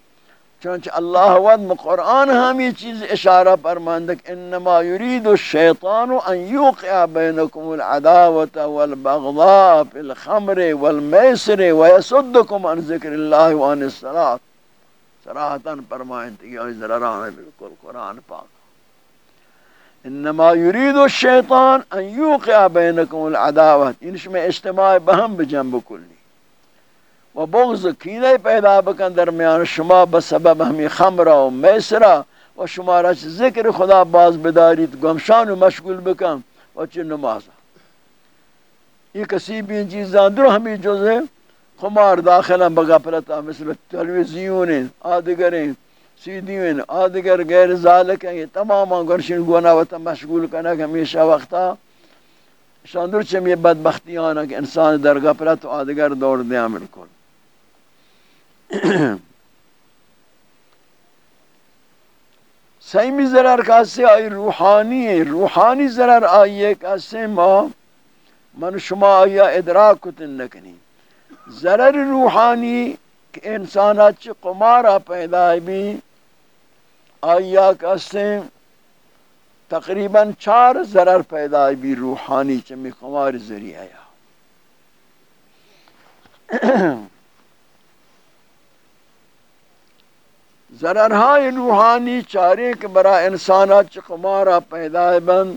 چونچہ اللہ ود قرآن ہم یہ چیز اشارہ فرماندک انما یرید الشیطان ان یوقع بینکم العداوت والبغضاء فی الخمر والمیسر ویسدکم عن ذکر اللہ وعن الصلاة صراحتاً فرمائن تکی ذراران بالکل قرآن پاک۔ انما يريد الشيطان ان يوقع بينكم العداوه یعنی انش میں اجتماع بہم بجنب کلی. و بغض کینه پیدا بکن درمیان شما بسبب ہمی خمر و میسرا و شما را ذکر خدا باز بدارید، گمشان و مشغول بکن و چه نماز. یہ کسی بھی ان چیزاں در ہمیں جز ہے خمار داخلہ بغفلتا مثل تلویزیون آدگریں سیدھی وین آدگر غیر ذالک ہیں، یہ تمام گرشن گونا وطا مشغول کرنا کہ ہمیشہ وقتا۔ شاندر چم یہ بدبختی آنا کہ انسان در غفلت تو آدگر دور دیا بالکل سیمی ضرر کاسے آئی روحانی ہے، روحانی ضرر آئیے کاسے ما من شما آیا ادراک کتن نکنی۔ ضرر روحانی کہ انسانات چی قمارہ پیدا بھی آیا کاسے تقریباً چار ضرر پیدا بھی روحانی چمی قمار ذریعہ آیا۔ ضررهای روحانی چارے کے برا انسانات چکمارا پیدا بند۔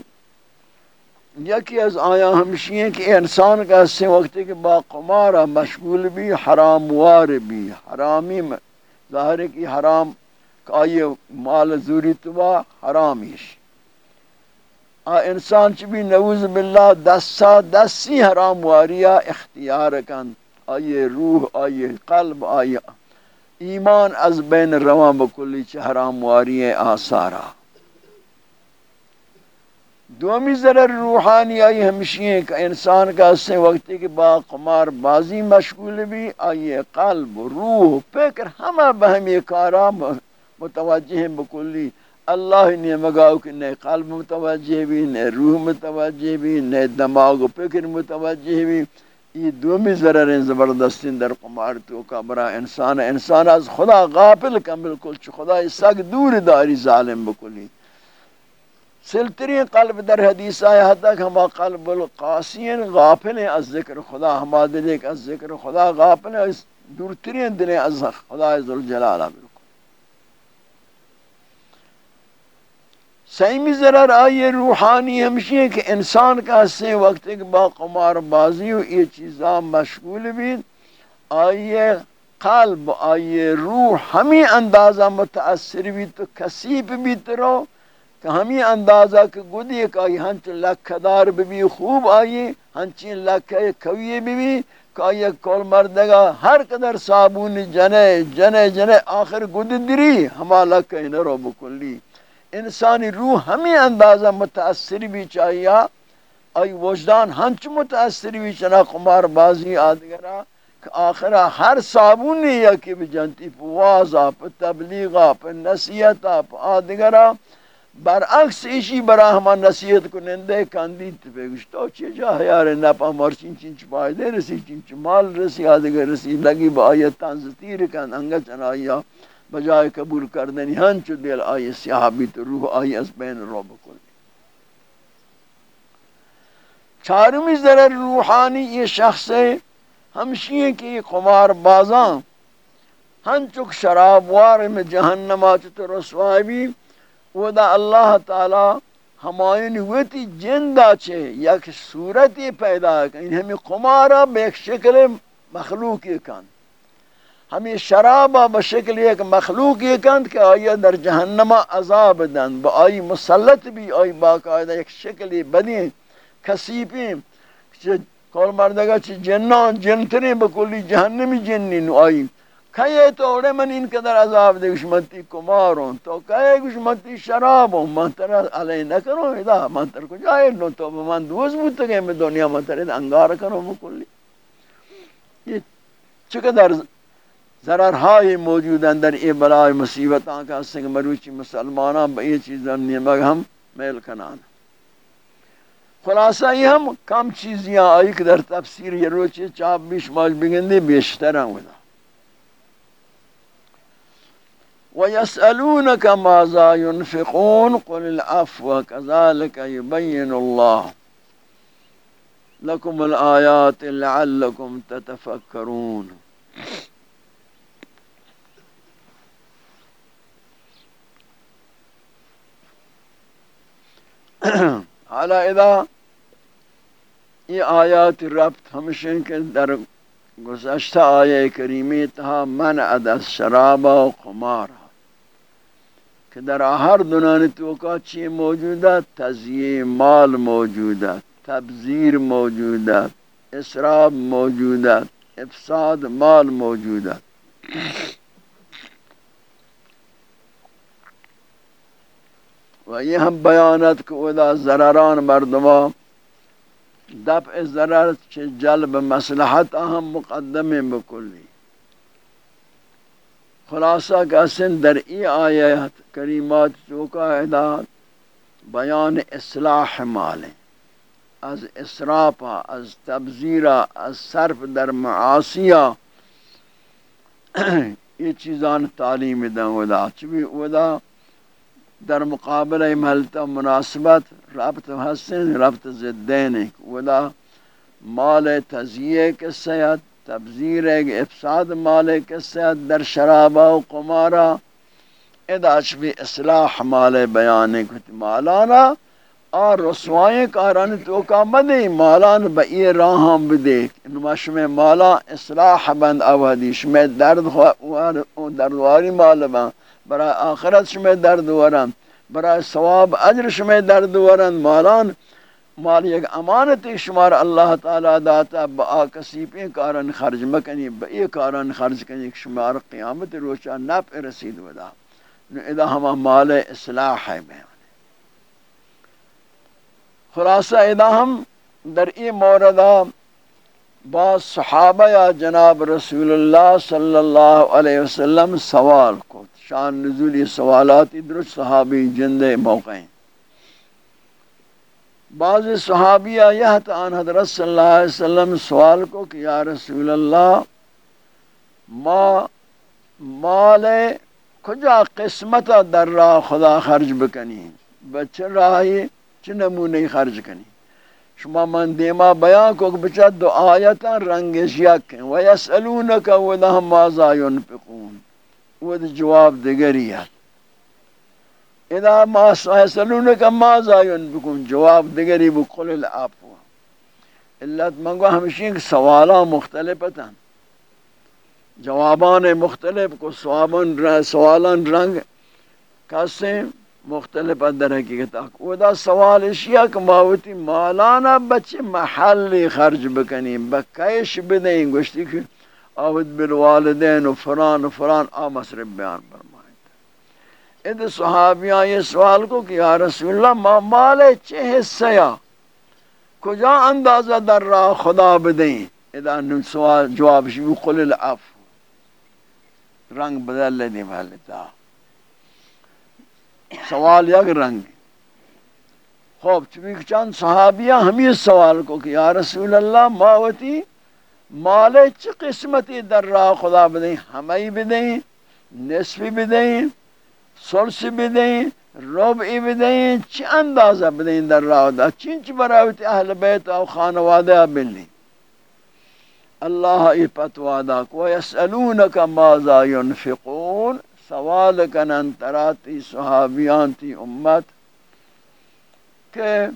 یکی از آیا ہمشی ہیں کہ انسان کا سے وقت کہ با قمارا مشغول بھی، حرام وار بھی، حرامی ظاہر ہے کہ آئیے مال زوری تبا حرامیش آ، انسان چ بھی نعوذ باللہ دسا دسی حرام واریا اختیار کن۔ آئیے روح، آئیے قلب، آئیے ایمان از بین روان بکلی چه حرام واری آثارا۔ دومی ضرر روحانی آئی ہمشی ہے کہ انسان کا اس سے وقتی کہ با قمار بازی مشغول بھی آئی قلب، روح، فکر، ہمہ بہمی کارا متوجہ بکلی۔ اللہ نے مگاو کہ نئے قلب متوجہ بھی، نئے روح متوجہ بھی، نئے دماغ و فکر متوجہ بھی۔ یہ دومی ضرر ہیں زبردستی در قمار تو کا برا انسان انسان از خدا غافل کم بالکل چھ خدا سگ دور داری ظالم بکلی۔ سلترین قلب در حدیث آیا حتی کہ ہما قلب القاسین غافل ہیں۔ از ذکر خدا، ہما دلے از ذکر خدا غافل ہیں۔ دورترین دلیں از خدا عزالجلالہ بالکل۔ سیمی ضرر آئیے روحانی ہمشی ہے کہ انسان کا سے وقت ایک با قمار بازی ہو، یہ چیزاں مشغول بھی آئیے قلب، آئیے روح، ہمیں اندازہ متاثر بھی تو کسیب بھی ترو کہ ہمیں اندازہ کہ گودی ایک آئی، ہنچ لکھ دار بھی خوب آئیے ہنچی لکھ کوئی بھی بھی۔ کہ آئیے کول مردگا، ہر قدر صابون جنے جنے جنے، آخر گود دری، ہما لکھ نرو بکلی۔ انسانی روح ہمیں اندازہ متاثر بھی چاہیے۔ آئی وجدان ہنچ متاثر بھی چنا قمار بازی آدگرہ کہ آخرہ ہر صابون یا کہ بجنتی پہ واضح پہ تبلیغہ پہ نصیحتہ پہ آدگرہ۔ برعکس ایشی برا ہما نصیحت کو نندے پہ گشتو چی جا یار نپا مار چین چی پائدے رسی، چین چی مال رسی آدگر رسی، لگی با آیت تانزتیر کن انگا چنائیا بجائے قبول کردنی ہنچو دل آئی سیاحبی تو روح آئی از بین رو بکل چارمی ذرا روحانی یہ شخص ہے ہمشی کی قمار بازاں۔ ہنچک شراب وار میں جہنم آتی تو رسوائی بھی وہ دا اللہ تعالی ہمائن ویتی جندہ چھے یک صورتی پیدا کریں یعنی ہمیں قمارہ بے شکل مخلوقی کن۔ ہمیں شرابہ بشکل ایک مخلوق یہ کند کہ آئی در جہنم عذاب دن، با آئی مسلط بھی، آئی باقاعدہ ایک شکلی بدی کسیپی کول مردگا چی جنان جنتری بکلی جہنمی جنی نو آئی۔ کہے تو اوڑے من ان قدر عذاب دے گشمتی کماروں تو کہے گشمتی شرابوں من تر علی نکروں ادا من تر کو جائے لو تو من دوز بودتا گئے میں دنیا من تر انگار کروں بکلی یہ چقدر ضرر ہائی موجود اندر اے بلائے مصیبت آنکہ سنگ مروچی مسلمانہ با یہ چیزیں نیمگ ہم میل کنان۔ خلاصہ یہ ہم کم چیزیاں آئی کہ در تفسیر یہ روچی چاپ بیش ماج بگندی بیشتر ہیں ودا وَيَسْأَلُونَكَ مَاذَا يُنفِقُونَ؟ قُلِ الْعَفْوَ كَذَلِكَ يُبَيِّنُ اللَّهُ۔ لَكُمُ الْآيَاتِ لَعَلَّكُمْ تَتَفَكَّرُونَ۔ حالا ادا ای آیات ربط همشن که در گذشته آیه کریمی تها من از شراب و قمار که در هر دنیا توقع چی موجوده تزیه مال موجوده تبذیر موجوده اسراب موجوده افساد مال موجوده و یہ ہم بیانت کو ادا ضرران مردما دفع ضرر چھ جلب مصلحت اہم مقدم بکلی۔ خلاصہ کا سن در ای آیت کریمات چوکا ادا بیان اصلاح مال از اسراپا از تبذیرہ از صرف در معاصیہ یہ چیزان تعلیم دیں ودا چبی ودا در مقابل محلتا مناسبت ربط حسن، ربط زدین ودا مال تزیہ کے سیاد تبذیر افساد مال کے سیاد در شرابہ و قمارہ اداش بھی اصلاح مال بیان کت. مالانا اور رسوائیں کاران تو کا مدی مالان بئی راہم بدے انما شمی مالا اصلاح بند آوادی شمی درد دردواری مال با برای آخرت شمی درد ورن برای ثواب اجر شمی درد ورن۔ مالان، مال یک امانت شمار اللہ تعالی داتا، با کسی پہ کارن خرج مکنی بئی کارن خرج کنی شمار قیامت روچا نپ رسید ودا۔ ادا ہما مال اصلاح ہے بیان خلاصہ ادا ہم در ای موردہ با صحابہ یا جناب رسول اللہ صلی اللہ علیہ وسلم سوال کو۔ شان نزولی سوالاتی درست صحابی جند موقع ہیں۔ بعض صحابیہ یہ تعان حضرت صلی اللہ علیہ وسلم سوال کو کہ یا رسول اللہ، ما، مال کجا قسمت در راہ خدا خرج بکنی؟ بچ راہی چ نمونے خرج کنی؟ شما من دیما بیان کو بچا دو آیتا رنگش یک و یسالونک و لهم ماذا ينفقون۔ و جواب دیگری ہے۔ اذا ما یسالونک ماذا ينفقون جواب دیگری بقول العفو علت منگو ہمشین سوالا مختلف تھا جوابان مختلف کو سوالان سوالان رنگ کسے مختلف در حقیقت او دا سوال اشیاء کہ ماوتی مالانا بچے محلی خرج بکنی، بکیش بدیں گوشتی کہ آود بالوالدین و فران و فران آ مصرف بیان فرمائیں اد صحابیاں یہ سوال کو کہ یا رسول اللہ، ما مال چه حصہ کجا اندازہ در راہ خدا بدیں ادا سوال جواب شبی قل العفو۔ رنگ بدل لدی بھالتا سوال یک رنگ۔ خوب، چونکہ چند صحابیہ ہمیں سوال کو کہ یا رسول اللہ ماوتی مال چی قسمتی در راہ خدا بدیں ہمیں بدیں، نصفی بدیں سلسی بدیں، ربعی بدیں، چی اندازہ بدیں در راہ خدا چین چی اہل بیت او خانوادہ بلنی. اللہ ای پتوادا کو یسألونک ماذا ينفقون سوال کنن تراتی صحابیان تی امت، کہ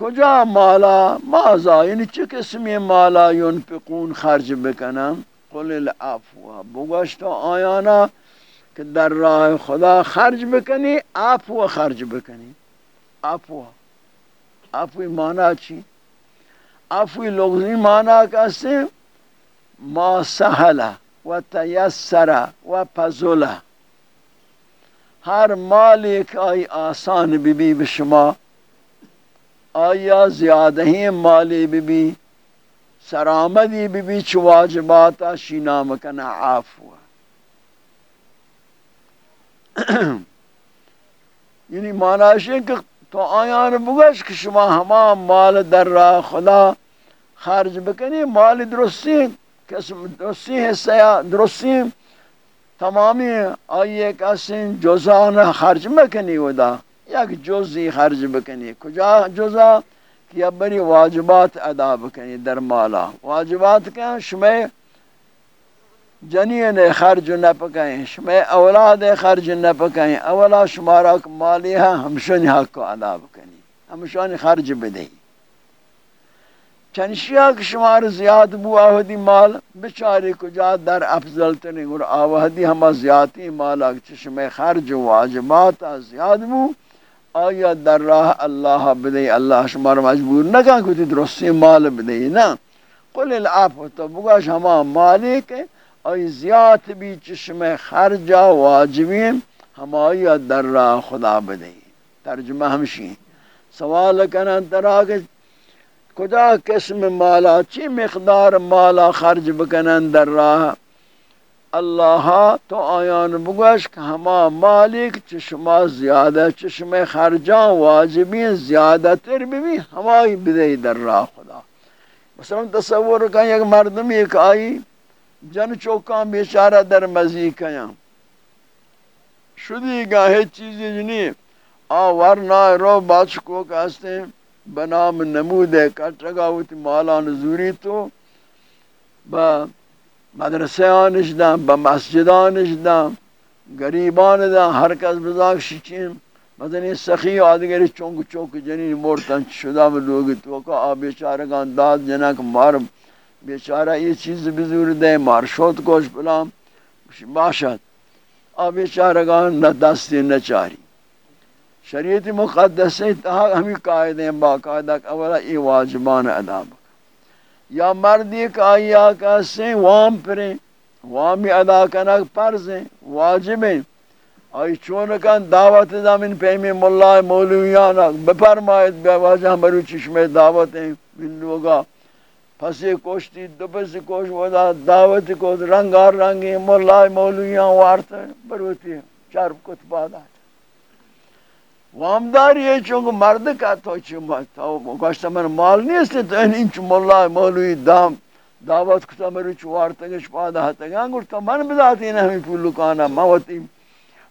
کجا مالا؟ مازا یعنی چه قسمی مالا ينفقون خرج بکنن؟ قل العفو. بگوشت آیانا کہ در راہ خدا خرج بکنی، عفو خرج بکنی. عفو. عفو مانا چی؟ عفو لغزی مانا کسی؟ ما سهله و تیسر و پزله ہر مال ایک آئی آسان بی بی بشما آیا زیادہ ہی مالی بی بی سرامدی بی بی چو واجباتا شینا مکنا عافو یعنی معنی ہے کہ تو آیان بگش کہ شما ہما مال در راہ خدا خرج بکنی، مال درستی، قسم درستی حصہ درستی تمامی آئیے کسین جزان خرج مکنی ودا۔ یک جزی خرج بکنی. کجا جزا؟ کہ بری واجبات ادا بکنی در مالا. واجبات کیا؟ شمی جنین خرج نہ پکائیں شمی اولاد خرج نہ پکائیں اولا شمارا مالی ہے ہمشن حق کو ادا بکنی. ہمشن خرج بدہی چنشیا کہ شمار زیاد بو آہدی مال، بچاری کجا در افضل تنی اور آہدی ہما زیادی مال چشم خرج واجبات زیاد بو آیا در راہ اللہ بدئی اللہ شمار مجبور نہ کہاں کہ درستی مال بدئی نا قل العفو تو بگاش ہما مالی کے آئی زیاد بھی چشم خرج واجبین ہمائی در راہ خدا بدئی ترجمہ ہمشی سوال کنن تراغ کجا قسم مالا، چی مقدار مالا خرج بکنن در راہ؟ اللہ تو آیان بگوش کہ ہما مالک چشما زیادہ چشم خرجان واجبین زیادہ تر بھی ہمائی بدئی در راہ خدا۔ مثلا تصور کا یک مردم ایک آئی جن چوکان بیچارہ در مزی کیا شدی گاہے چیزی جنی۔ آور نا رو باچ کو کہستے بنام نمود ہے کٹ رگا ہوتی مالا نزوری تو۔ با مدرسے آنش دا با مسجد آنش دا گریبان دا، ہر کس بزاک شچین مدنی سخی آدگری چونک چونک جنین مورتن شدہ میں لوگی تو کہ آ بیچارگان داد جنک مار بیچارہ یہ چیز بزور دے، مار شوت کوش بلام باشد، آ بیچارگان نہ دستی نہ چاری۔ شریعت مقدس سے تہا ہمیں قائد ہیں اولا یہ واجبان ادا یا مرد ایک آیا کا وام پریں وامی ادا کنک پرز ہیں، واجب ہیں۔ آئی چونکان دعوت زمین پیمی ملہ مولویانا بپرمائید بے واجہ مرو چشمے دعوت ہیں۔ من لوگا پسی کوشتی دو پسی کوش ودا، دعوت کو رنگار رنگی ملہ مولویان وارتا بروتی چار کتبادا وامداری ہے چونکہ مرد کا تو تو گوشتا من مال نہیں ہے تو این انچ مولای مولوی دام دعوت کتا مرو چوار تگش پادا ہتا گا گوشتا من بداتی نا ہمیں پولو کانا موتی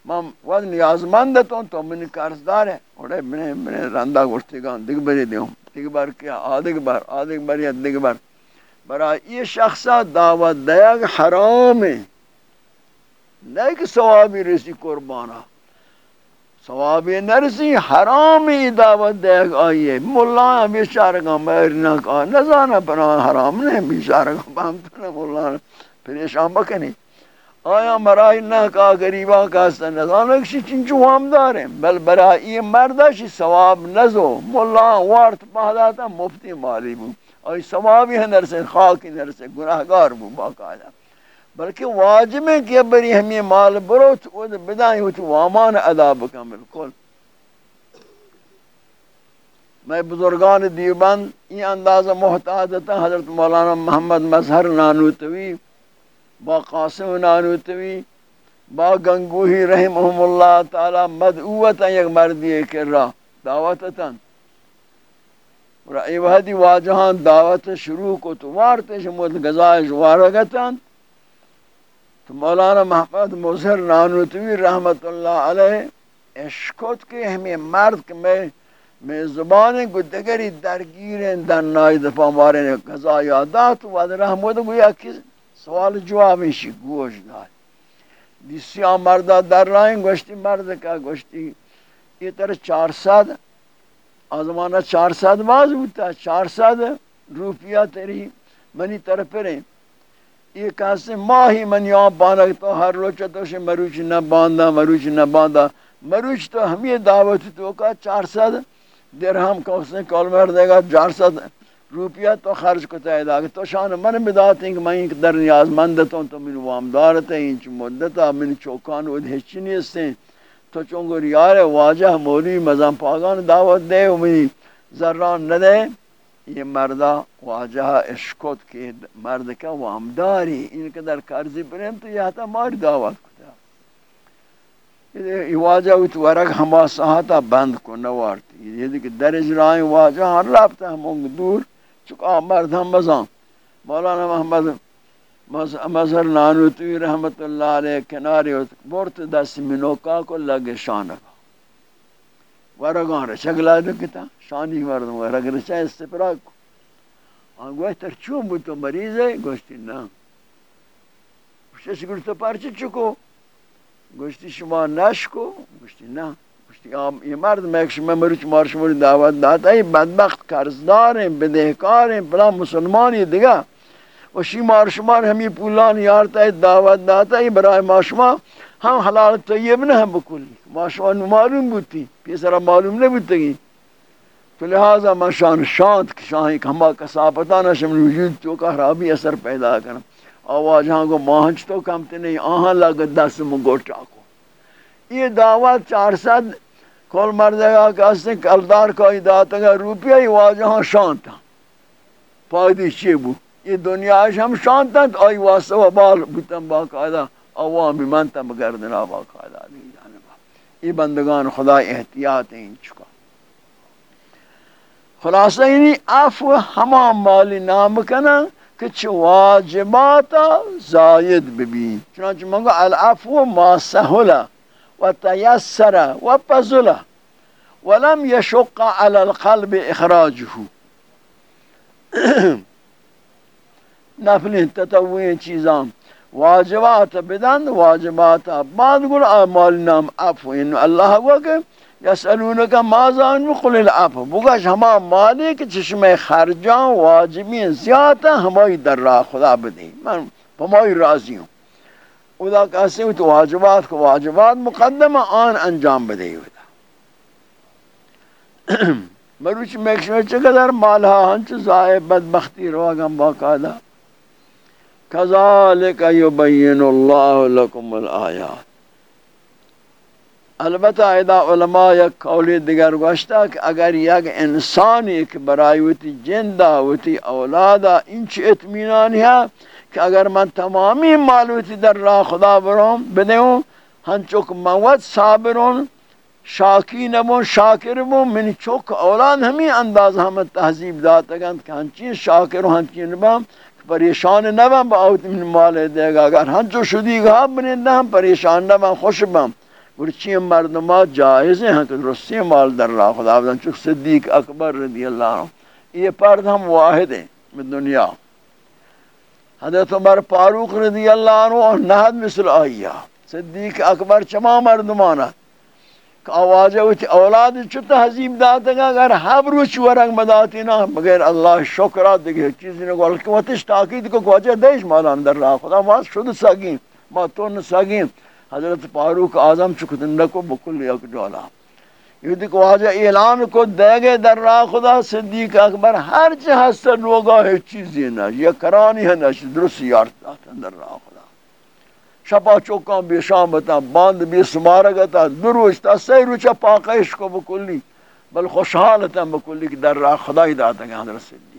من وقت نیازمند تو تو من قرضدار ہے اوڑے من من رندا گوشتی گا دیگ بری دیوں دیگ بار کیا آدھگ بار آدھگ بار یا دیگ بار برا یہ شخصا دعوت دیا حرام ہے نہیں کہ ثوابی رسی قربانہ ثواب نرسی حرامی دعوت دے آئیے مولا بیچارگا مرنا کا نزانا پنا حرام نے بیچارگا بامتنا مولا پریشان بکنی آیا مرائی نہ کا غریبا کا نزانا کسی چنچو ہمدار ہیں بل برائی مردہ شی ثواب نزو مولا وارت پہداتا مفتی مالی بو آئی ثوابی ہے نرسے خاکی نرسے گناہگار بو باقاعدہ بلکہ واجب ہے کہ بری ہمیں مال بروت او بدائیں ہوتی وامان ادا بکن بالکل۔ میں بزرگان دیوبند، یہ اندازہ محتاجتا حضرت مولانا محمد مظہر نانوتوی، با قاسم نانوتوی، با گنگوہی رحمهم اللہ تعالی مدعوتا یک مردی کر رہا دعوتتا اور ای وحدی واجہان دعوت شروع کو تو وارتے شمود گزائش وارگتا تو مولانا محمد مظہر نانوتوی رحمت اللہ علیہ اشکت کے ہمیں مرد کے میں میں زبان کو دگری درگیر در نائی دفعہ مارے نے قضا یادات و در رحمت گویا کہ سوال جواب شی گوش دار۔ دیسیا مردہ در رائیں، گوشتی مرد کا گوشتی۔ یہ طرح چار ساد آزمانہ چار ساد باز ہوتا چار ساد روپیہ تیری منی طرف پر یہ کہتے ماہی من یہاں بانک تو ہر روچہ تو سے مروچ نہ باندھا مروچ نہ باندھا۔ مروچ تو ہم یہ دعوت تو کا چار سد درہم کا اس نے کال مر دے گا، چار سد روپیہ تو خرچ کو تے دا تو شان من بدات کہ میں ایک در نیاز مند تو تو من وامدار تے انچ مدت من چوکان و ہچنی سے تو چونگو یار واجہ مولی مزام پاگان دعوت دے و من ذران نہ دے۔ یہ مردہ واجہ اشکت کے مرد کا وامداری، ان کے در قرضی پریم تو یہ تا ماری دعوت کتا۔ یہ واجہ ہوت ورق ہما ساہتا بند کو نوارتی۔ یہ دیکھ در اجرائیں واجہ ہر رابطہ ہمونگ دور، چکا مرد ہم بزان مولانا محمد مظہر نانوتوی رحمت اللہ علیہ کناری بورت دست منوکا کو لگ شانک ورگان رچگلا دکتا شانی مردم ورگ رچا استفراق کو آن گوشت تر چون بود تو مریض ہے گوشتی نا گوشتی گوشت تو پرچی چکو گوشتی شما نشکو گوشتی نا گوشتی یہ مرد میں ایک شما مروچ مارش موری دعوت داتا ہے بدبخت قرضدار ہیں بدہکار ہیں بلا مسلمانی دیگا و شی مار مارشمار ہمی پولان یارتا دعوت داتا ہے برای ماشما ہم حلال طیب نہ ہم بکلی ماشما معلوم بودتی پیسرا معلوم نہیں بودتی تو لہذا میں شان شانت کہ شاہی کھما کساپتا نہ شمن وجود تو کا خرابی اثر پیدا کرنا۔ آواز ہاں کو ماہنچ تو کمتے نہیں، آہاں لگا دس مگوٹا کو یہ دعوت چار سد کل مردے گا کہ اس نے کلدار کا داتا گا روپیہ ہی واجہاں شانتا ہاں۔ پایدی چی بو۔ یہ دنیا ہم شانتا تو آئی واسطہ و بال بوتن باقاعدہ۔ عوامی منتا بگردنا باقاعدہ دی جانبا یہ بندگان خدا احتیاط ہیں چکا۔ خلاصہ یعنی عفو ہما مالی نام کنا کچھ واجباتا زائد ببین۔ چنانچہ منگو العفو ما سہلا وتيسر وبذل ولم يشق على القلب اخراجه نفل تطوعی چیزان۔ واجبات بدن واجبات بعد گل اعمال نام عفو. ان الله وکه یسالونک ما زان قل العفو؟ بگش هما مالی که چشم خرجان واجبین زیاد همای در راه خدا بدی. من بمای راضی ہوں ادا کسی تو واجبات کو واجبات مقدم آن انجام بدی ادا مروچ میکشمه چقدر مالها هنچ زائب بدبختی رو اگم باقاعده کذالک یبین اللہ لکم الآیات البتہ ادا علماء یک قولی دیگر گوشتا کہ اگر یک انسانی ایک برائی وتی جندہ وتی اولادا انچ اتمینانی ہے کہ اگر من تمامی معلوماتی در راہ خدا برام بدوں ہن چک موت صابرون شاکی نبون شاکر بون، من چک اولاد ہمیں انداز ہم تہذیب داتا گا کہ ہنچین شاکر و ہنچین بام پریشان نبم با اوت من مال دے گا اگر ہنچو شدی گا بنیدہ ہم پریشان نبم، خوش بم. گرچی مردمات جائز ہیں کہ رسی مال در راہ خدا بدن. چک صدیق اکبر رضی اللہ عنہ. یہ پرد ہم واحد ہیں دنیا. حضرت عمر فاروق رضی اللہ عنہ اور نہد مثل آئیا صدیق اکبر چما مردمانا کہ آوازہ ہوتی اولاد چھتا حضیب داتا گا اگر حب روچ ورنگ مداتی نا، مگر اللہ شکرات دیکھے چیزی نے گوھل کہ واتش تاقید کو گوھجہ دیش مالا اندر را خدا ماز شد ساگیم ما تو نساگیم حضرت فاروق آزم چکتن لکو بکل یک جولا یہ دیکھ واجہ اعلان کو دے گے در راہ خدا صدیق اکبر، ہر چہ ہستر لوگا ہے چیزی نا، یہ کرانی ہے نا، درست یارتا در راہ خدا شپا چوکاں بے شام بتا باند بے سمارگتا دروش تا سی روچا پاکش کو بکلی بل خوشحالتا بکلی کہ در راہ خدا ہی داتا گا حضرت صدیق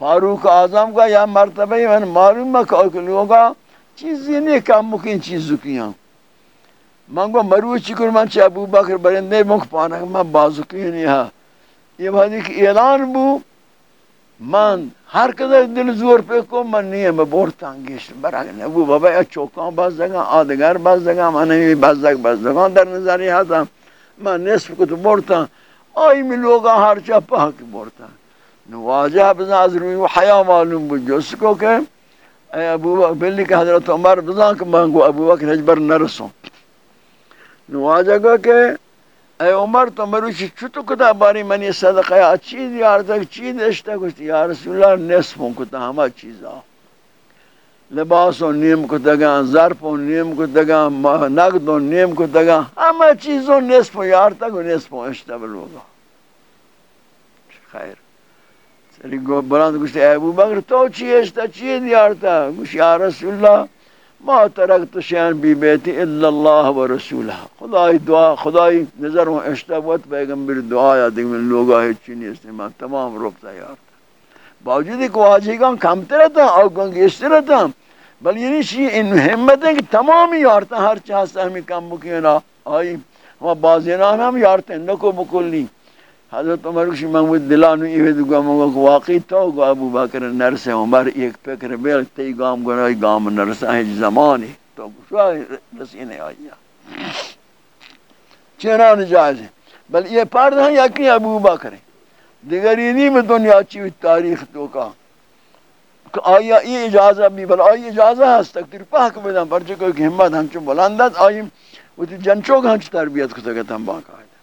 فاروق اعظم کا یا مرتبہ من معلوم ہے کہ لوگا چیزی نہیں کم مکین چیزوں کی من گو مرو چکر من چه ابو بکر برنده مخ پانک من بازوکی ها یہ بھادی کہ اعلان بو من ہر قدر دل زور پہ من نہیں ہے میں بورتا انگیش براغ بابا یا چوکان باز آدگر باز من نہیں باز دگ در نظری ہاتا من نصف کو تو بورتا آئی میں لوگا ہر چا پاک بورتا نواجہ بزن از روی و حیاء معلوم بو جس کو کہ اے ابو بکر بلی کہ حضرت عمر بزن کہ من گو ابو بکر حجبر نرسوں نواجہ گا کہ اے عمر تو مروشی چھتو کتا باری منی صدقہ یا چیز یار تک چیز اشتا کچھ یا رسول اللہ نصفوں کتا ہما چیزا لباس لباسوں نیم کتا گا ظرف ظرفوں نیم کتا گا نقد نقدوں نیم کتا گا ہما چیزوں نصفوں یار تک نصفوں اشتا بلوگا خیر سری گو بلند گوشتی اے ابو بکر تو چی اشتا چیز یار تک گوشت یا رسول اللہ ما ترکت شیان بی بیتی الا اللہ و رسولہ. خدای دعا خدای نظر و اشتبت پیغمبر دعا یا دیکھ من لوگا ہے چینی استعمال تمام ربطہ یار باوجود ایک واجی گان کمتر رہتا او گان گیشتر رہتا بل یعنی چی؟ ان حمد ہے کہ تمامی یارتا ہر چاہتا ہمیں کم بکینا آئی ہم بازینان ہم یارتا ہیں نکو بکلی حضرت عمر کشی محمود دلانو ایوه دو گام گو واقعی تو گو ابو بکر نرس عمر ایک فکر بیل تی گام گو نای گام نرس ہے زمانی تو شو رسینے آیا چنان جائز ہے بل یہ پرد ہیں یا ابو بکر؟ دیگر یہ نہیں دنیا چی تاریخ تو کا؟ آیا یہ اجازہ بھی، بل آئی اجازہ ہست تک تیر پاک بدن پر پرچہ کوئی ہمت ہنچو بلندت آئی وہ تی جنچوک ہنچ تربیت کتا گتا ہم باقا ہے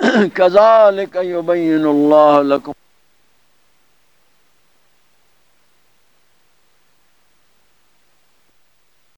كذلك يبين الله لكم